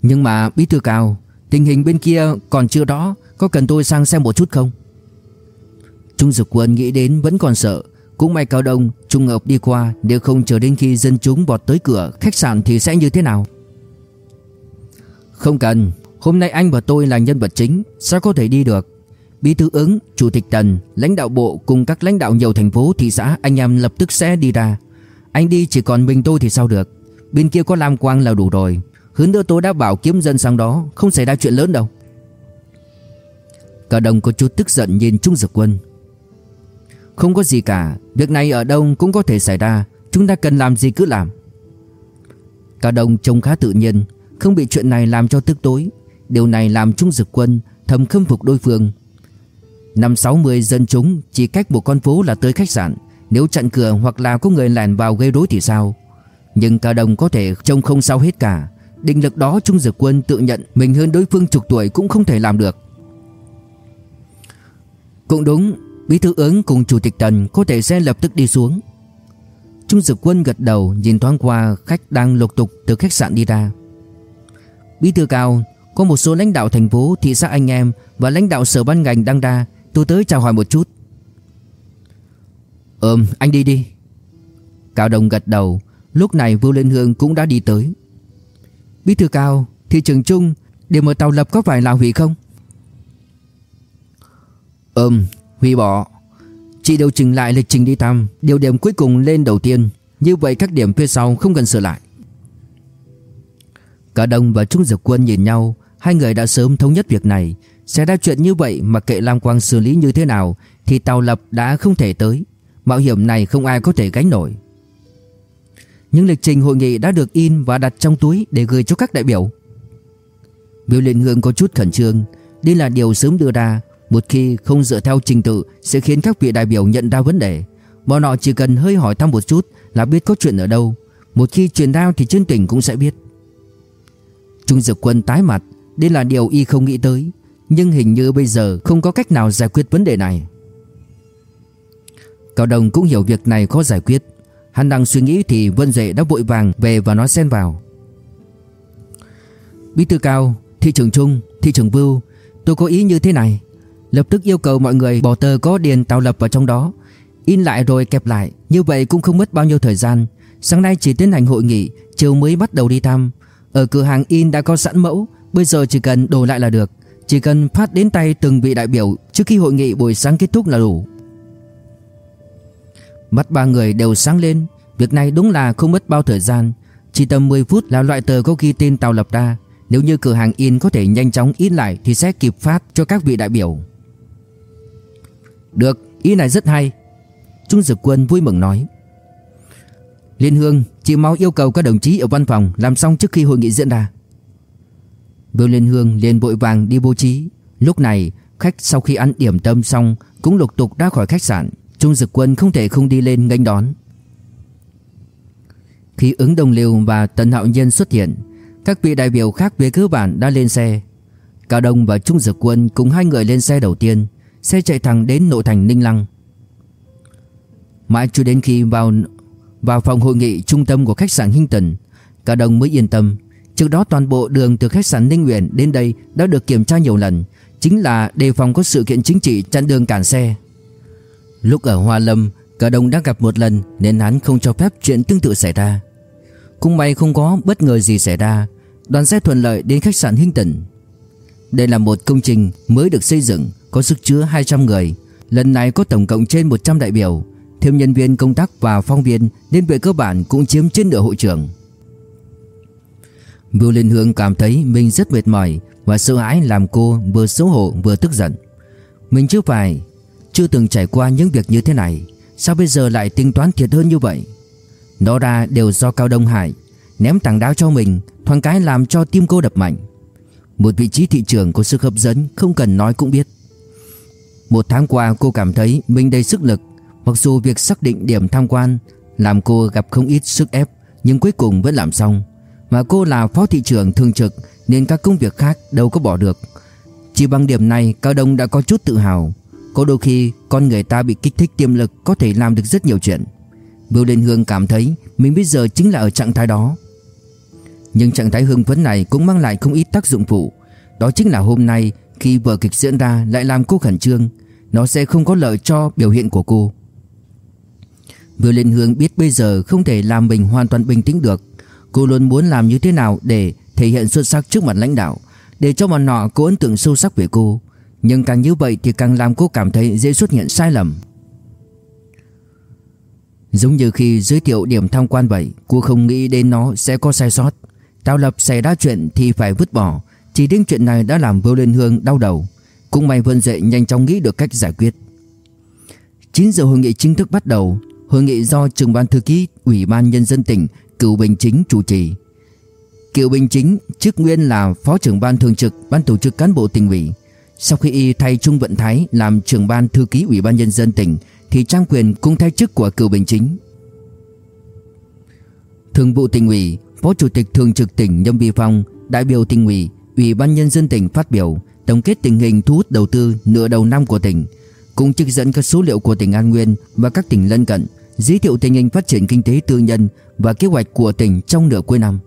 Nhưng mà, bí thư cao, Tình hình bên kia còn chưa đó Có cần tôi sang xem một chút không? Trung Dực Quân nghĩ đến vẫn còn sợ cũng may cao đông Trung hợp đi qua Nếu không chờ đến khi dân chúng bọt tới cửa khách sạn thì sẽ như thế nào Không cần Hôm nay anh và tôi là nhân vật chính Sao có thể đi được Bí thư ứng, chủ tịch tần, lãnh đạo bộ cùng các lãnh đạo nhiều thành phố, thị xã anh em lập tức sẽ đi ra. Anh đi chỉ còn mình tôi thì sao được. Bên kia có Lam Quang là đủ rồi. Hướng nữa tôi đã bảo kiếm dân sang đó, không xảy ra chuyện lớn đâu. Cả đồng có chút tức giận nhìn Trung Dực Quân. Không có gì cả. Việc này ở đâu cũng có thể xảy ra. Chúng ta cần làm gì cứ làm. Cả đồng trông khá tự nhiên. Không bị chuyện này làm cho tức tối. Điều này làm Trung Dực Quân thầm khâm phục đối phương. Năm 60 dân chúng Chỉ cách một con phố là tới khách sạn. Nếu chặn cửa hoặc là có người lẻn vào gây rối thì sao? Nhưng cả đồng có thể trông không sao hết cả. Định lực đó Trung Dực Quân tự nhận Mình hơn đối phương chục tuổi cũng không thể làm được. Cũng đúng Bí thư ứng cùng chủ tịch Tần có thể sẽ lập tức đi xuống. Trung Dực Quân gật đầu nhìn thoáng qua khách đang lục tục từ khách sạn đi ra. Bí thư cao Có một số lãnh đạo thành phố, thị xã anh em Và lãnh đạo sở ban ngành đang ra. Tôi tới chào hỏi một chút. Ừm anh đi đi. Cao Đồng gật đầu Lúc này Vưu Liên Hương cũng đã đi tới. Bí thư cao Thị trường chung Điểm ở tàu lập có phải là hủy không? Ừm Hủy bỏ. Chị điều chỉnh lại lịch trình đi thăm Điều điểm cuối cùng lên đầu tiên. Như vậy các điểm phía sau không cần sửa lại. Cả Đông và Trung Dực Quân nhìn nhau. Hai người đã sớm thống nhất việc này. Sẽ ra chuyện như vậy mà kệ Lam Quang xử lý như thế nào Thì Tàu Lập đã không thể tới. Mạo hiểm này không ai có thể gánh nổi. Những lịch trình hội nghị đã được in và đặt trong túi để gửi cho các đại biểu. Biểu Liên Hương có chút khẩn trương. Đây là điều sớm đưa ra một khi không dựa theo trình tự Sẽ khiến các vị đại biểu nhận ra vấn đề. Bọn họ chỉ cần hơi hỏi thăm một chút Là biết có chuyện ở đâu. Một khi truyền ra thì trên tỉnh cũng sẽ biết. Trung Dực Quân tái mặt Đây là điều y không nghĩ tới Nhưng hình như bây giờ không có cách nào giải quyết vấn đề này. Cao Đồng cũng hiểu việc này khó giải quyết. Hắn đang suy nghĩ thì Vân Duệ đã vội vàng về và nói xen vào. Bí thư Cao, thị trưởng Trung, thị trưởng Vưu Tôi có ý như thế này. Lập tức yêu cầu mọi người bỏ tờ có điền tạo lập vào trong đó. In lại rồi kẹp lại. Như vậy cũng không mất bao nhiêu thời gian. Sáng nay chỉ tiến hành hội nghị, Chiều mới bắt đầu đi thăm. Ở cửa hàng in đã có sẵn mẫu, Bây giờ chỉ cần đổ lại là được. Chỉ cần phát đến tay từng vị đại biểu Trước khi hội nghị buổi sáng kết thúc là đủ. Mắt ba người đều sáng lên. Việc này đúng là không mất bao thời gian. Chỉ tầm 10 phút là loại tờ có ghi tên Tàu Lập ra. Nếu như cửa hàng in có thể nhanh chóng in lại Thì sẽ kịp phát cho các vị đại biểu. Được, ý này rất hay. Trung Dực Quân vui mừng nói. Liên Hương, chị mau yêu cầu các đồng chí ở văn phòng Làm xong trước khi hội nghị diễn ra. Bưu Liên Hương liền vội vàng đi bố trí. Lúc này khách sau khi ăn điểm tâm xong Cũng lục tục ra khỏi khách sạn. Trung Dực Quân không thể không đi lên nghênh đón. Khi ứng đồng liều và Tần Hạo Nhân xuất hiện Các vị đại biểu khác về cơ bản đã lên xe. Cao Đông và Trung Dực Quân cùng hai người lên xe đầu tiên. Xe chạy thẳng đến nội thành Ninh Lăng. Mãi cho đến khi vào vào phòng hội nghị trung tâm của khách sạn Hinton, cả Đông mới yên tâm. Trước đó toàn bộ đường từ khách sạn Ninh Nguyễn đến đây đã được kiểm tra nhiều lần, Chính là đề phòng có sự kiện chính trị chặn đường cản xe. Lúc ở Hoa Lâm, Cả đồng đã gặp một lần Nên hắn không cho phép chuyện tương tự xảy ra. Cũng may không có bất ngờ gì xảy ra, Đoàn xe thuận lợi đến khách sạn Hinton. Đây là một công trình mới được xây dựng có sức chứa 200 người. Lần này có tổng cộng trên 100 đại biểu. Thêm nhân viên công tác và phong viên Nên về cơ bản cũng chiếm trên nửa hội trường. Bưu Liên Hương cảm thấy mình rất mệt mỏi Và sợ hãi làm cô vừa xấu hổ vừa tức giận. Mình chưa phải, chưa từng trải qua những việc như thế này. Sao bây giờ lại tính toán thiệt hơn như vậy? Đó ra đều do Cao Đông Hải Ném tảng đá cho mình, Thoáng cái làm cho tim cô đập mạnh. Một vị trí thị trường có sức hấp dẫn Không cần nói cũng biết. Một tháng qua cô cảm thấy mình đầy sức lực. Mặc dù việc xác định điểm tham quan Làm cô gặp không ít sức ép, Nhưng cuối cùng vẫn làm xong. Mà cô là phó thị trưởng thường trực Nên các công việc khác đâu có bỏ được. Chỉ bằng điểm này, Cao Đông đã có chút tự hào. Có đôi khi con người ta bị kích thích tiềm lực có thể làm được rất nhiều chuyện. Bưu Liên Hương cảm thấy mình bây giờ chính là ở trạng thái đó. Nhưng trạng thái hưng phấn này cũng mang lại không ít tác dụng phụ. Đó chính là hôm nay khi vở kịch diễn ra lại làm cô khẩn trương. Nó sẽ không có lợi cho biểu hiện của cô. Vừa Liên Hương biết bây giờ không thể làm mình hoàn toàn bình tĩnh được, Cô luôn muốn làm như thế nào để thể hiện xuất sắc trước mặt lãnh đạo, Để cho bọn họ có ấn tượng sâu sắc về cô. Nhưng càng như vậy thì càng làm cô cảm thấy dễ xuất hiện sai lầm. Giống như khi giới thiệu điểm tham quan vậy, Cô không nghĩ đến nó sẽ có sai sót. Tao lập xảy ra chuyện thì phải vứt bỏ, Chỉ đến chuyện này đã làm Vô Liên Hương đau đầu. Cũng may Vân Dệ nhanh chóng nghĩ được cách giải quyết. 9 giờ hội nghị chính thức bắt đầu. Hội nghị do trưởng ban thư ký Ủy ban Nhân dân tỉnh Cựu Bình Chính chủ trì. Cựu Bình Chính trước nguyên là Phó trưởng ban thường trực Ban tổ chức cán bộ tỉnh ủy. Sau khi y thay Trung Vận Thái làm trưởng ban thư ký Ủy ban Nhân dân tỉnh Thì Trang Quyền cũng thay chức của cựu bình chính. Thường vụ tỉnh ủy, Phó Chủ tịch Thường trực tỉnh Nhâm Bi Phong Đại biểu tỉnh ủy, Ủy ban Nhân dân tỉnh phát biểu. Tổng kết tình hình thu hút đầu tư nửa đầu năm của tỉnh Cũng trích dẫn các số liệu của tỉnh An Nguyên và các tỉnh lân cận Giới thiệu tình hình phát triển kinh tế tư nhân và kế hoạch của tỉnh trong nửa cuối năm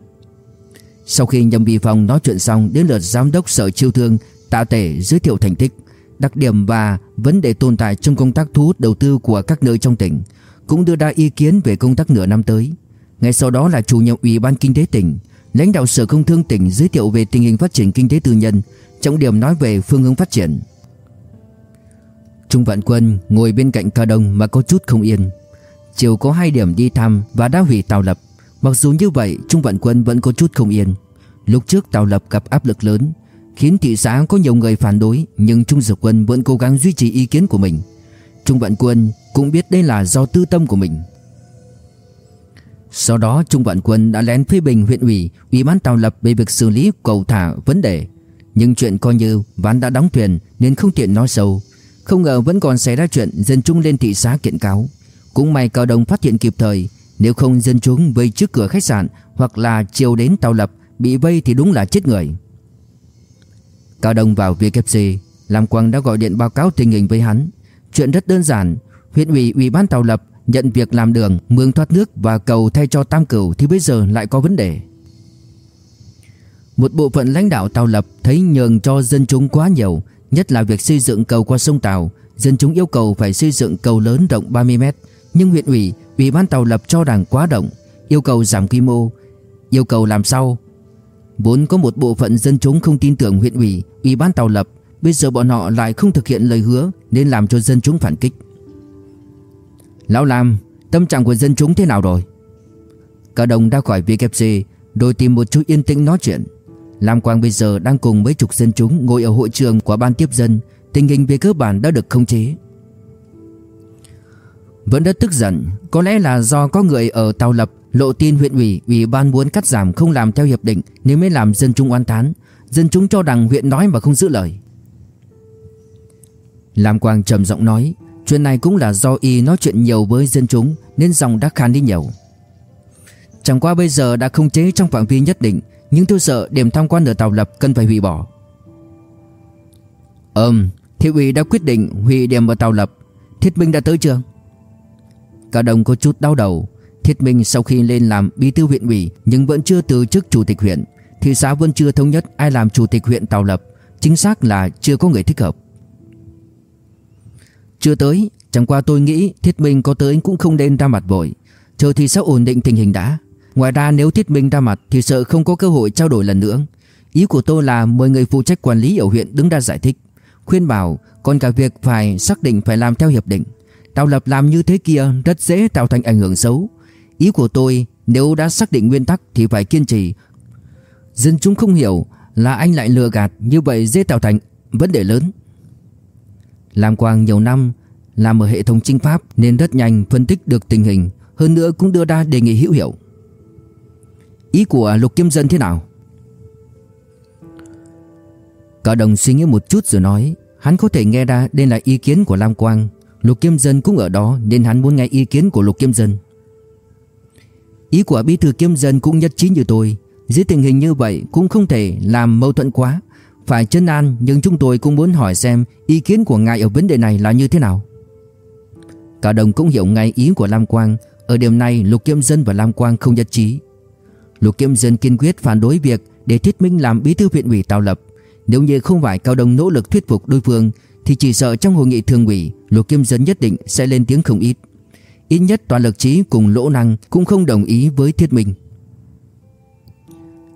Sau khi Nhâm Vi Phong nói chuyện xong đến lượt Giám đốc Sở Chiêu Thương Tạ Tể giới thiệu thành tích, đặc điểm và vấn đề tồn tại trong công tác thu hút đầu tư của các nơi trong tỉnh, cũng đưa ra ý kiến về công tác nửa năm tới. Ngay sau đó là chủ nhiệm Ủy ban Kinh tế tỉnh, lãnh đạo Sở Công Thương tỉnh giới thiệu về tình hình phát triển kinh tế tư nhân, trọng điểm nói về phương hướng phát triển. Trung Vạn Quân ngồi bên cạnh cao Đông mà có chút không yên. Chiều có hai điểm đi thăm và đã hủy tàu lập. Mặc dù như vậy, Trung Vạn Quân vẫn có chút không yên. Lúc trước tàu lập gặp áp lực lớn, khiến thị xã có nhiều người phản đối nhưng Trung Dực Quân vẫn cố gắng duy trì ý kiến của mình. Trung Vạn Quân cũng biết đây là do tư tâm của mình. Sau đó Trung Vạn Quân đã lén phê bình huyện ủy, ủy ban tàu lập về việc xử lý cầu thả vấn đề. Nhưng chuyện coi như ván đã đóng thuyền nên không tiện nói sâu. Không ngờ vẫn còn xảy ra chuyện dân chúng lên thị xã kiện cáo. Cũng may cao đồng phát hiện kịp thời, nếu không dân chúng vây trước cửa khách sạn hoặc là chiều đến tàu lập bị vây thì đúng là chết người. Cao đồng vào VKC Lam Quang đã gọi điện báo cáo tình hình với hắn Chuyện rất đơn giản Huyện ủy ủy ban tàu lập nhận việc làm đường Mương thoát nước và cầu thay cho tam cửu Thì bây giờ lại có vấn đề một bộ phận lãnh đạo tàu lập Thấy nhường cho dân chúng quá nhiều Nhất là việc xây dựng cầu qua sông Tàu Dân chúng yêu cầu phải xây dựng cầu lớn rộng 30 mét. Nhưng huyện ủy, ủy ban tàu lập cho rằng quá rộng Yêu cầu giảm quy mô. Yêu cầu làm sao? Vốn có một bộ phận dân chúng không tin tưởng huyện ủy, ủy ban tàu lập Bây giờ bọn họ lại không thực hiện lời hứa Nên làm cho dân chúng phản kích. Lão Lam Tâm trạng của dân chúng thế nào rồi? Cả đồng ra khỏi VKC Rồi tìm một chút yên tĩnh nói chuyện. Lam Quang bây giờ đang cùng mấy chục dân chúng Ngồi ở hội trường của ban tiếp dân. Tình hình về cơ bản đã được khống chế. Vẫn rất tức giận. Có lẽ là do có người ở Tàu Lập Lộ tin huyện ủy, ủy ban muốn cắt giảm không làm theo hiệp định Nên mới làm dân chúng oan thán. Dân chúng cho rằng huyện nói mà không giữ lời. Lam Quang trầm giọng nói Chuyện này cũng là do y nói chuyện nhiều với dân chúng Nên dòng đã khan đi nhiều. Chẳng qua bây giờ đã không chế trong phạm vi nhất định nhưng tôi sợ điểm tham quan ở Tàu Lập cần phải hủy bỏ. Ừm Thị ủy đã quyết định hủy điểm ở Tàu Lập. Thiết Minh đã tới chưa? Cả đồng có chút đau đầu. Thiết Minh sau khi lên làm bí thư huyện ủy Nhưng vẫn chưa từ chức chủ tịch huyện Thị xã vẫn chưa thống nhất ai làm chủ tịch huyện Tàu Lập. Chính xác là chưa có người thích hợp. Chưa tới, Chẳng qua tôi nghĩ Thiết Minh có tới cũng không nên ra mặt vội. Chờ thì sẽ ổn định tình hình đã. Ngoài ra nếu Thiết Minh ra mặt Thì sợ không có cơ hội trao đổi lần nữa. Ý của tôi là mời người phụ trách quản lý ở huyện đứng ra giải thích Khuyên bảo Còn cả việc phải xác định phải làm theo hiệp định. Tạo lập làm như thế kia Rất dễ tạo thành ảnh hưởng xấu. Ý của tôi nếu đã xác định nguyên tắc Thì phải kiên trì. Dân chúng không hiểu là anh lại lừa gạt Như vậy dễ tạo thành vấn đề lớn. Làm Quang nhiều năm làm ở hệ thống chính pháp nên rất nhanh phân tích được tình hình, hơn nữa cũng đưa ra đề nghị hữu hiệu. Ý của Lục Kim Dân thế nào? Cả đồng suy nghĩ một chút rồi nói, hắn có thể nghe ra đây là ý kiến của Lam Quang, Lục Kim Dân cũng ở đó nên hắn muốn nghe ý kiến của Lục Kim Dân. Ý của bí thư Kim Dân cũng nhất trí như tôi, dưới tình hình như vậy cũng không thể làm mâu thuẫn quá, phải chân an nhưng chúng tôi cũng muốn hỏi xem ý kiến của ngài ở vấn đề này là như thế nào. Cả đồng cũng hiểu ngay ý của Lam Quang Ở điểm này Lục kim Dân và Lam Quang không nhất trí Lục Kiêm Dân kiên quyết phản đối việc Để Thiết Minh làm bí thư huyện ủy tào lập. Nếu như không phải Cao Đồng nỗ lực thuyết phục đối phương Thì chỉ sợ trong hội nghị thường ủy Lục Kiêm Dân nhất định sẽ lên tiếng không ít. Ít nhất toàn lực trí cùng lỗ năng Cũng không đồng ý với Thiết Minh.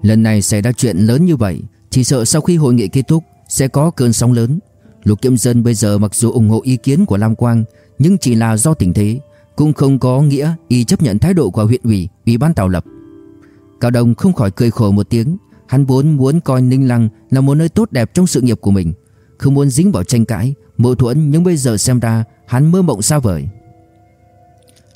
Lần này xảy ra chuyện lớn như vậy Chỉ sợ sau khi hội nghị kết thúc Sẽ có cơn sóng lớn. Lục Kiêm Dân bây giờ mặc dù ủng hộ ý kiến của Lam Quang nhưng chỉ là do tình thế, cũng không có nghĩa y chấp nhận thái độ của huyện ủy, ủy ban tạo lập. Cao Đông không khỏi cười khổ một tiếng, hắn vốn muốn coi Ninh Lăng là một nơi tốt đẹp trong sự nghiệp của mình, không muốn dính vào tranh cãi, mâu thuẫn nhưng bây giờ xem ra hắn mơ mộng xa vời.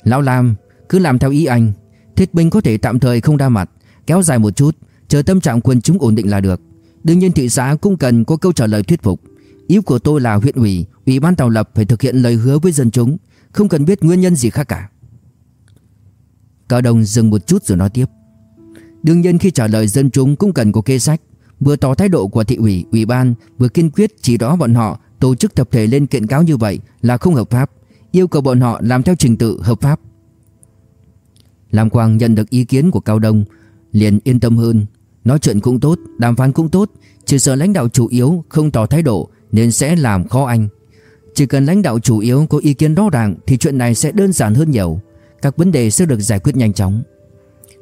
Lão Lam, cứ làm theo ý anh, Thiết binh có thể tạm thời không đa mặt, kéo dài một chút, chờ tâm trạng quân chúng ổn định là được. Đương nhiên thị xã cũng cần có câu trả lời thuyết phục. Ý của tôi là huyện ủy, ủy ban tàu lập phải thực hiện lời hứa với dân chúng, không cần biết nguyên nhân gì khác cả. Cao Đông dừng một chút rồi nói tiếp. Đương nhiên khi trả lời dân chúng cũng cần có kế sách, vừa tỏ thái độ của thị ủy, ủy ban, vừa kiên quyết chỉ rõ bọn họ tổ chức tập thể lên kiện cáo như vậy là không hợp pháp, yêu cầu bọn họ làm theo trình tự hợp pháp. Lam Quang nhận được ý kiến của Cao Đông, liền yên tâm hơn, nói chuyện cũng tốt, đàm phán cũng tốt, chỉ sợ lãnh đạo chủ yếu không tỏ thái độ nên sẽ làm khó anh. Chỉ cần lãnh đạo chủ yếu có ý kiến rõ ràng thì chuyện này sẽ đơn giản hơn nhiều. Các vấn đề sẽ được giải quyết nhanh chóng.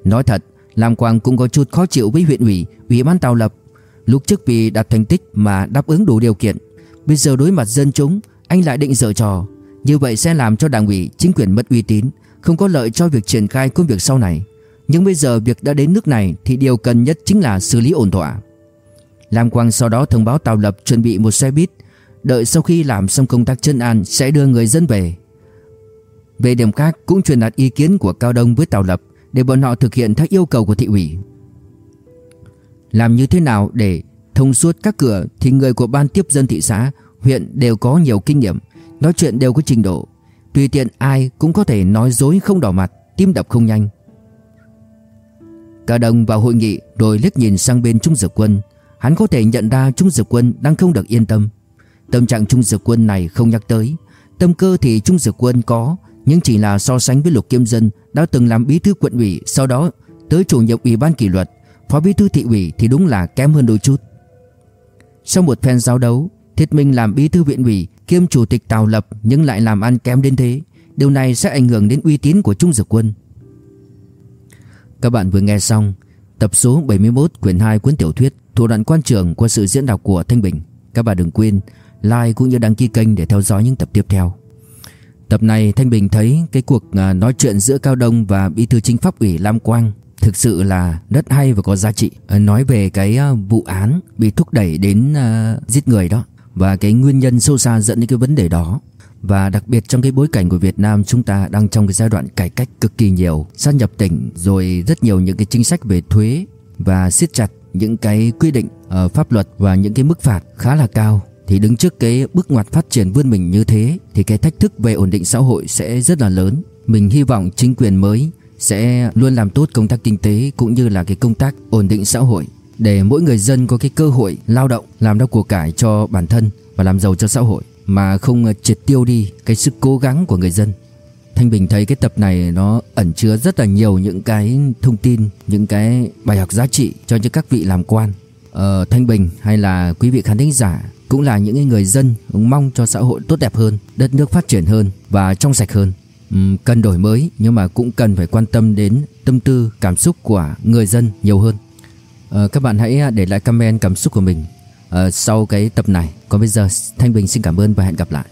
Nói thật, Lam Quang cũng có chút khó chịu với huyện ủy, ủy ban Tàu Lập. Lúc trước vì đạt thành tích mà đáp ứng đủ điều kiện. Bây giờ đối mặt dân chúng, anh lại định dở trò. Như vậy sẽ làm cho đảng ủy, chính quyền mất uy tín, không có lợi cho việc triển khai công việc sau này. Nhưng bây giờ việc đã đến nước này thì điều cần nhất chính là xử lý ổn thỏa. Lam Quang sau đó thông báo Tàu Lập chuẩn bị một xe buýt Đợi sau khi làm xong công tác chân an Sẽ đưa người dân về Về điểm khác cũng truyền đạt ý kiến của Cao Đông với Tàu Lập để bọn họ thực hiện theo yêu cầu của thị ủy. Làm như thế nào để thông suốt các cửa Thì người của ban tiếp dân thị xã, Huyện đều có nhiều kinh nghiệm, Nói chuyện đều có trình độ. Tùy tiện ai cũng có thể nói dối không đỏ mặt, Tim đập không nhanh. Cao đồng vào hội nghị Rồi liếc nhìn sang bên Trung Dược Quân. Hắn có thể nhận ra Trung Dực Quân đang không được yên tâm. Tâm trạng Trung Dực Quân này không nhắc tới. Tâm cơ thì Trung Dực Quân có nhưng chỉ là so sánh với Lục Kiêm Dân Đã từng làm bí thư quận ủy, Sau đó tới chủ nhiệm ủy ban kỷ luật, Phó bí thư thị ủy thì đúng là kém hơn đôi chút. Sau một phen giao đấu, Thiết Minh làm bí thư viện ủy, Kiêm chủ tịch Tào Lập Nhưng lại làm ăn kém đến thế. Điều này sẽ ảnh hưởng đến uy tín của Trung Dược Quân. Các bạn vừa nghe xong Tập số 71 quyển 2 cuốn tiểu thuyết Thủ đoạn quan trường qua sự diễn đọc của Thanh Bình. Các bạn đừng quên like cũng như đăng ký kênh để theo dõi những tập tiếp theo. Tập này Thanh Bình thấy cái cuộc à, nói chuyện giữa Cao Đông và Bí thư chính pháp ủy Lam Quang thực sự là rất hay và có giá trị. À, nói về cái à, vụ án bị thúc đẩy đến giết người đó và cái nguyên nhân sâu xa dẫn đến cái vấn đề đó. Và đặc biệt trong cái bối cảnh của Việt Nam chúng ta đang trong cái giai đoạn cải cách cực kỳ nhiều, sát nhập tỉnh rồi rất nhiều những cái chính sách về thuế và siết chặt những cái quy định ờ, pháp luật và những cái mức phạt khá là cao thì đứng trước cái bước ngoặt phát triển vươn mình như thế thì cái thách thức về ổn định xã hội sẽ rất là lớn. Mình hy vọng chính quyền mới sẽ luôn làm tốt công tác kinh tế cũng như là cái công tác ổn định xã hội để mỗi người dân có cái cơ hội lao động, làm ra của cải cho bản thân và làm giàu cho xã hội mà không triệt tiêu đi cái sức cố gắng của người dân. Thanh Bình thấy cái tập này nó ẩn chứa rất là nhiều những cái thông tin, những cái bài học giá trị cho những các vị làm quan. Ờ, Thanh Bình hay là quý vị khán thính giả cũng là những người dân mong cho xã hội tốt đẹp hơn, đất nước phát triển hơn và trong sạch hơn. Uhm, cần đổi mới nhưng mà cũng cần phải quan tâm đến tâm tư, cảm xúc của người dân nhiều hơn. À, các bạn hãy à, để lại comment cảm xúc của mình à, sau cái tập này. Còn bây giờ Thanh Bình xin cảm ơn và hẹn gặp lại.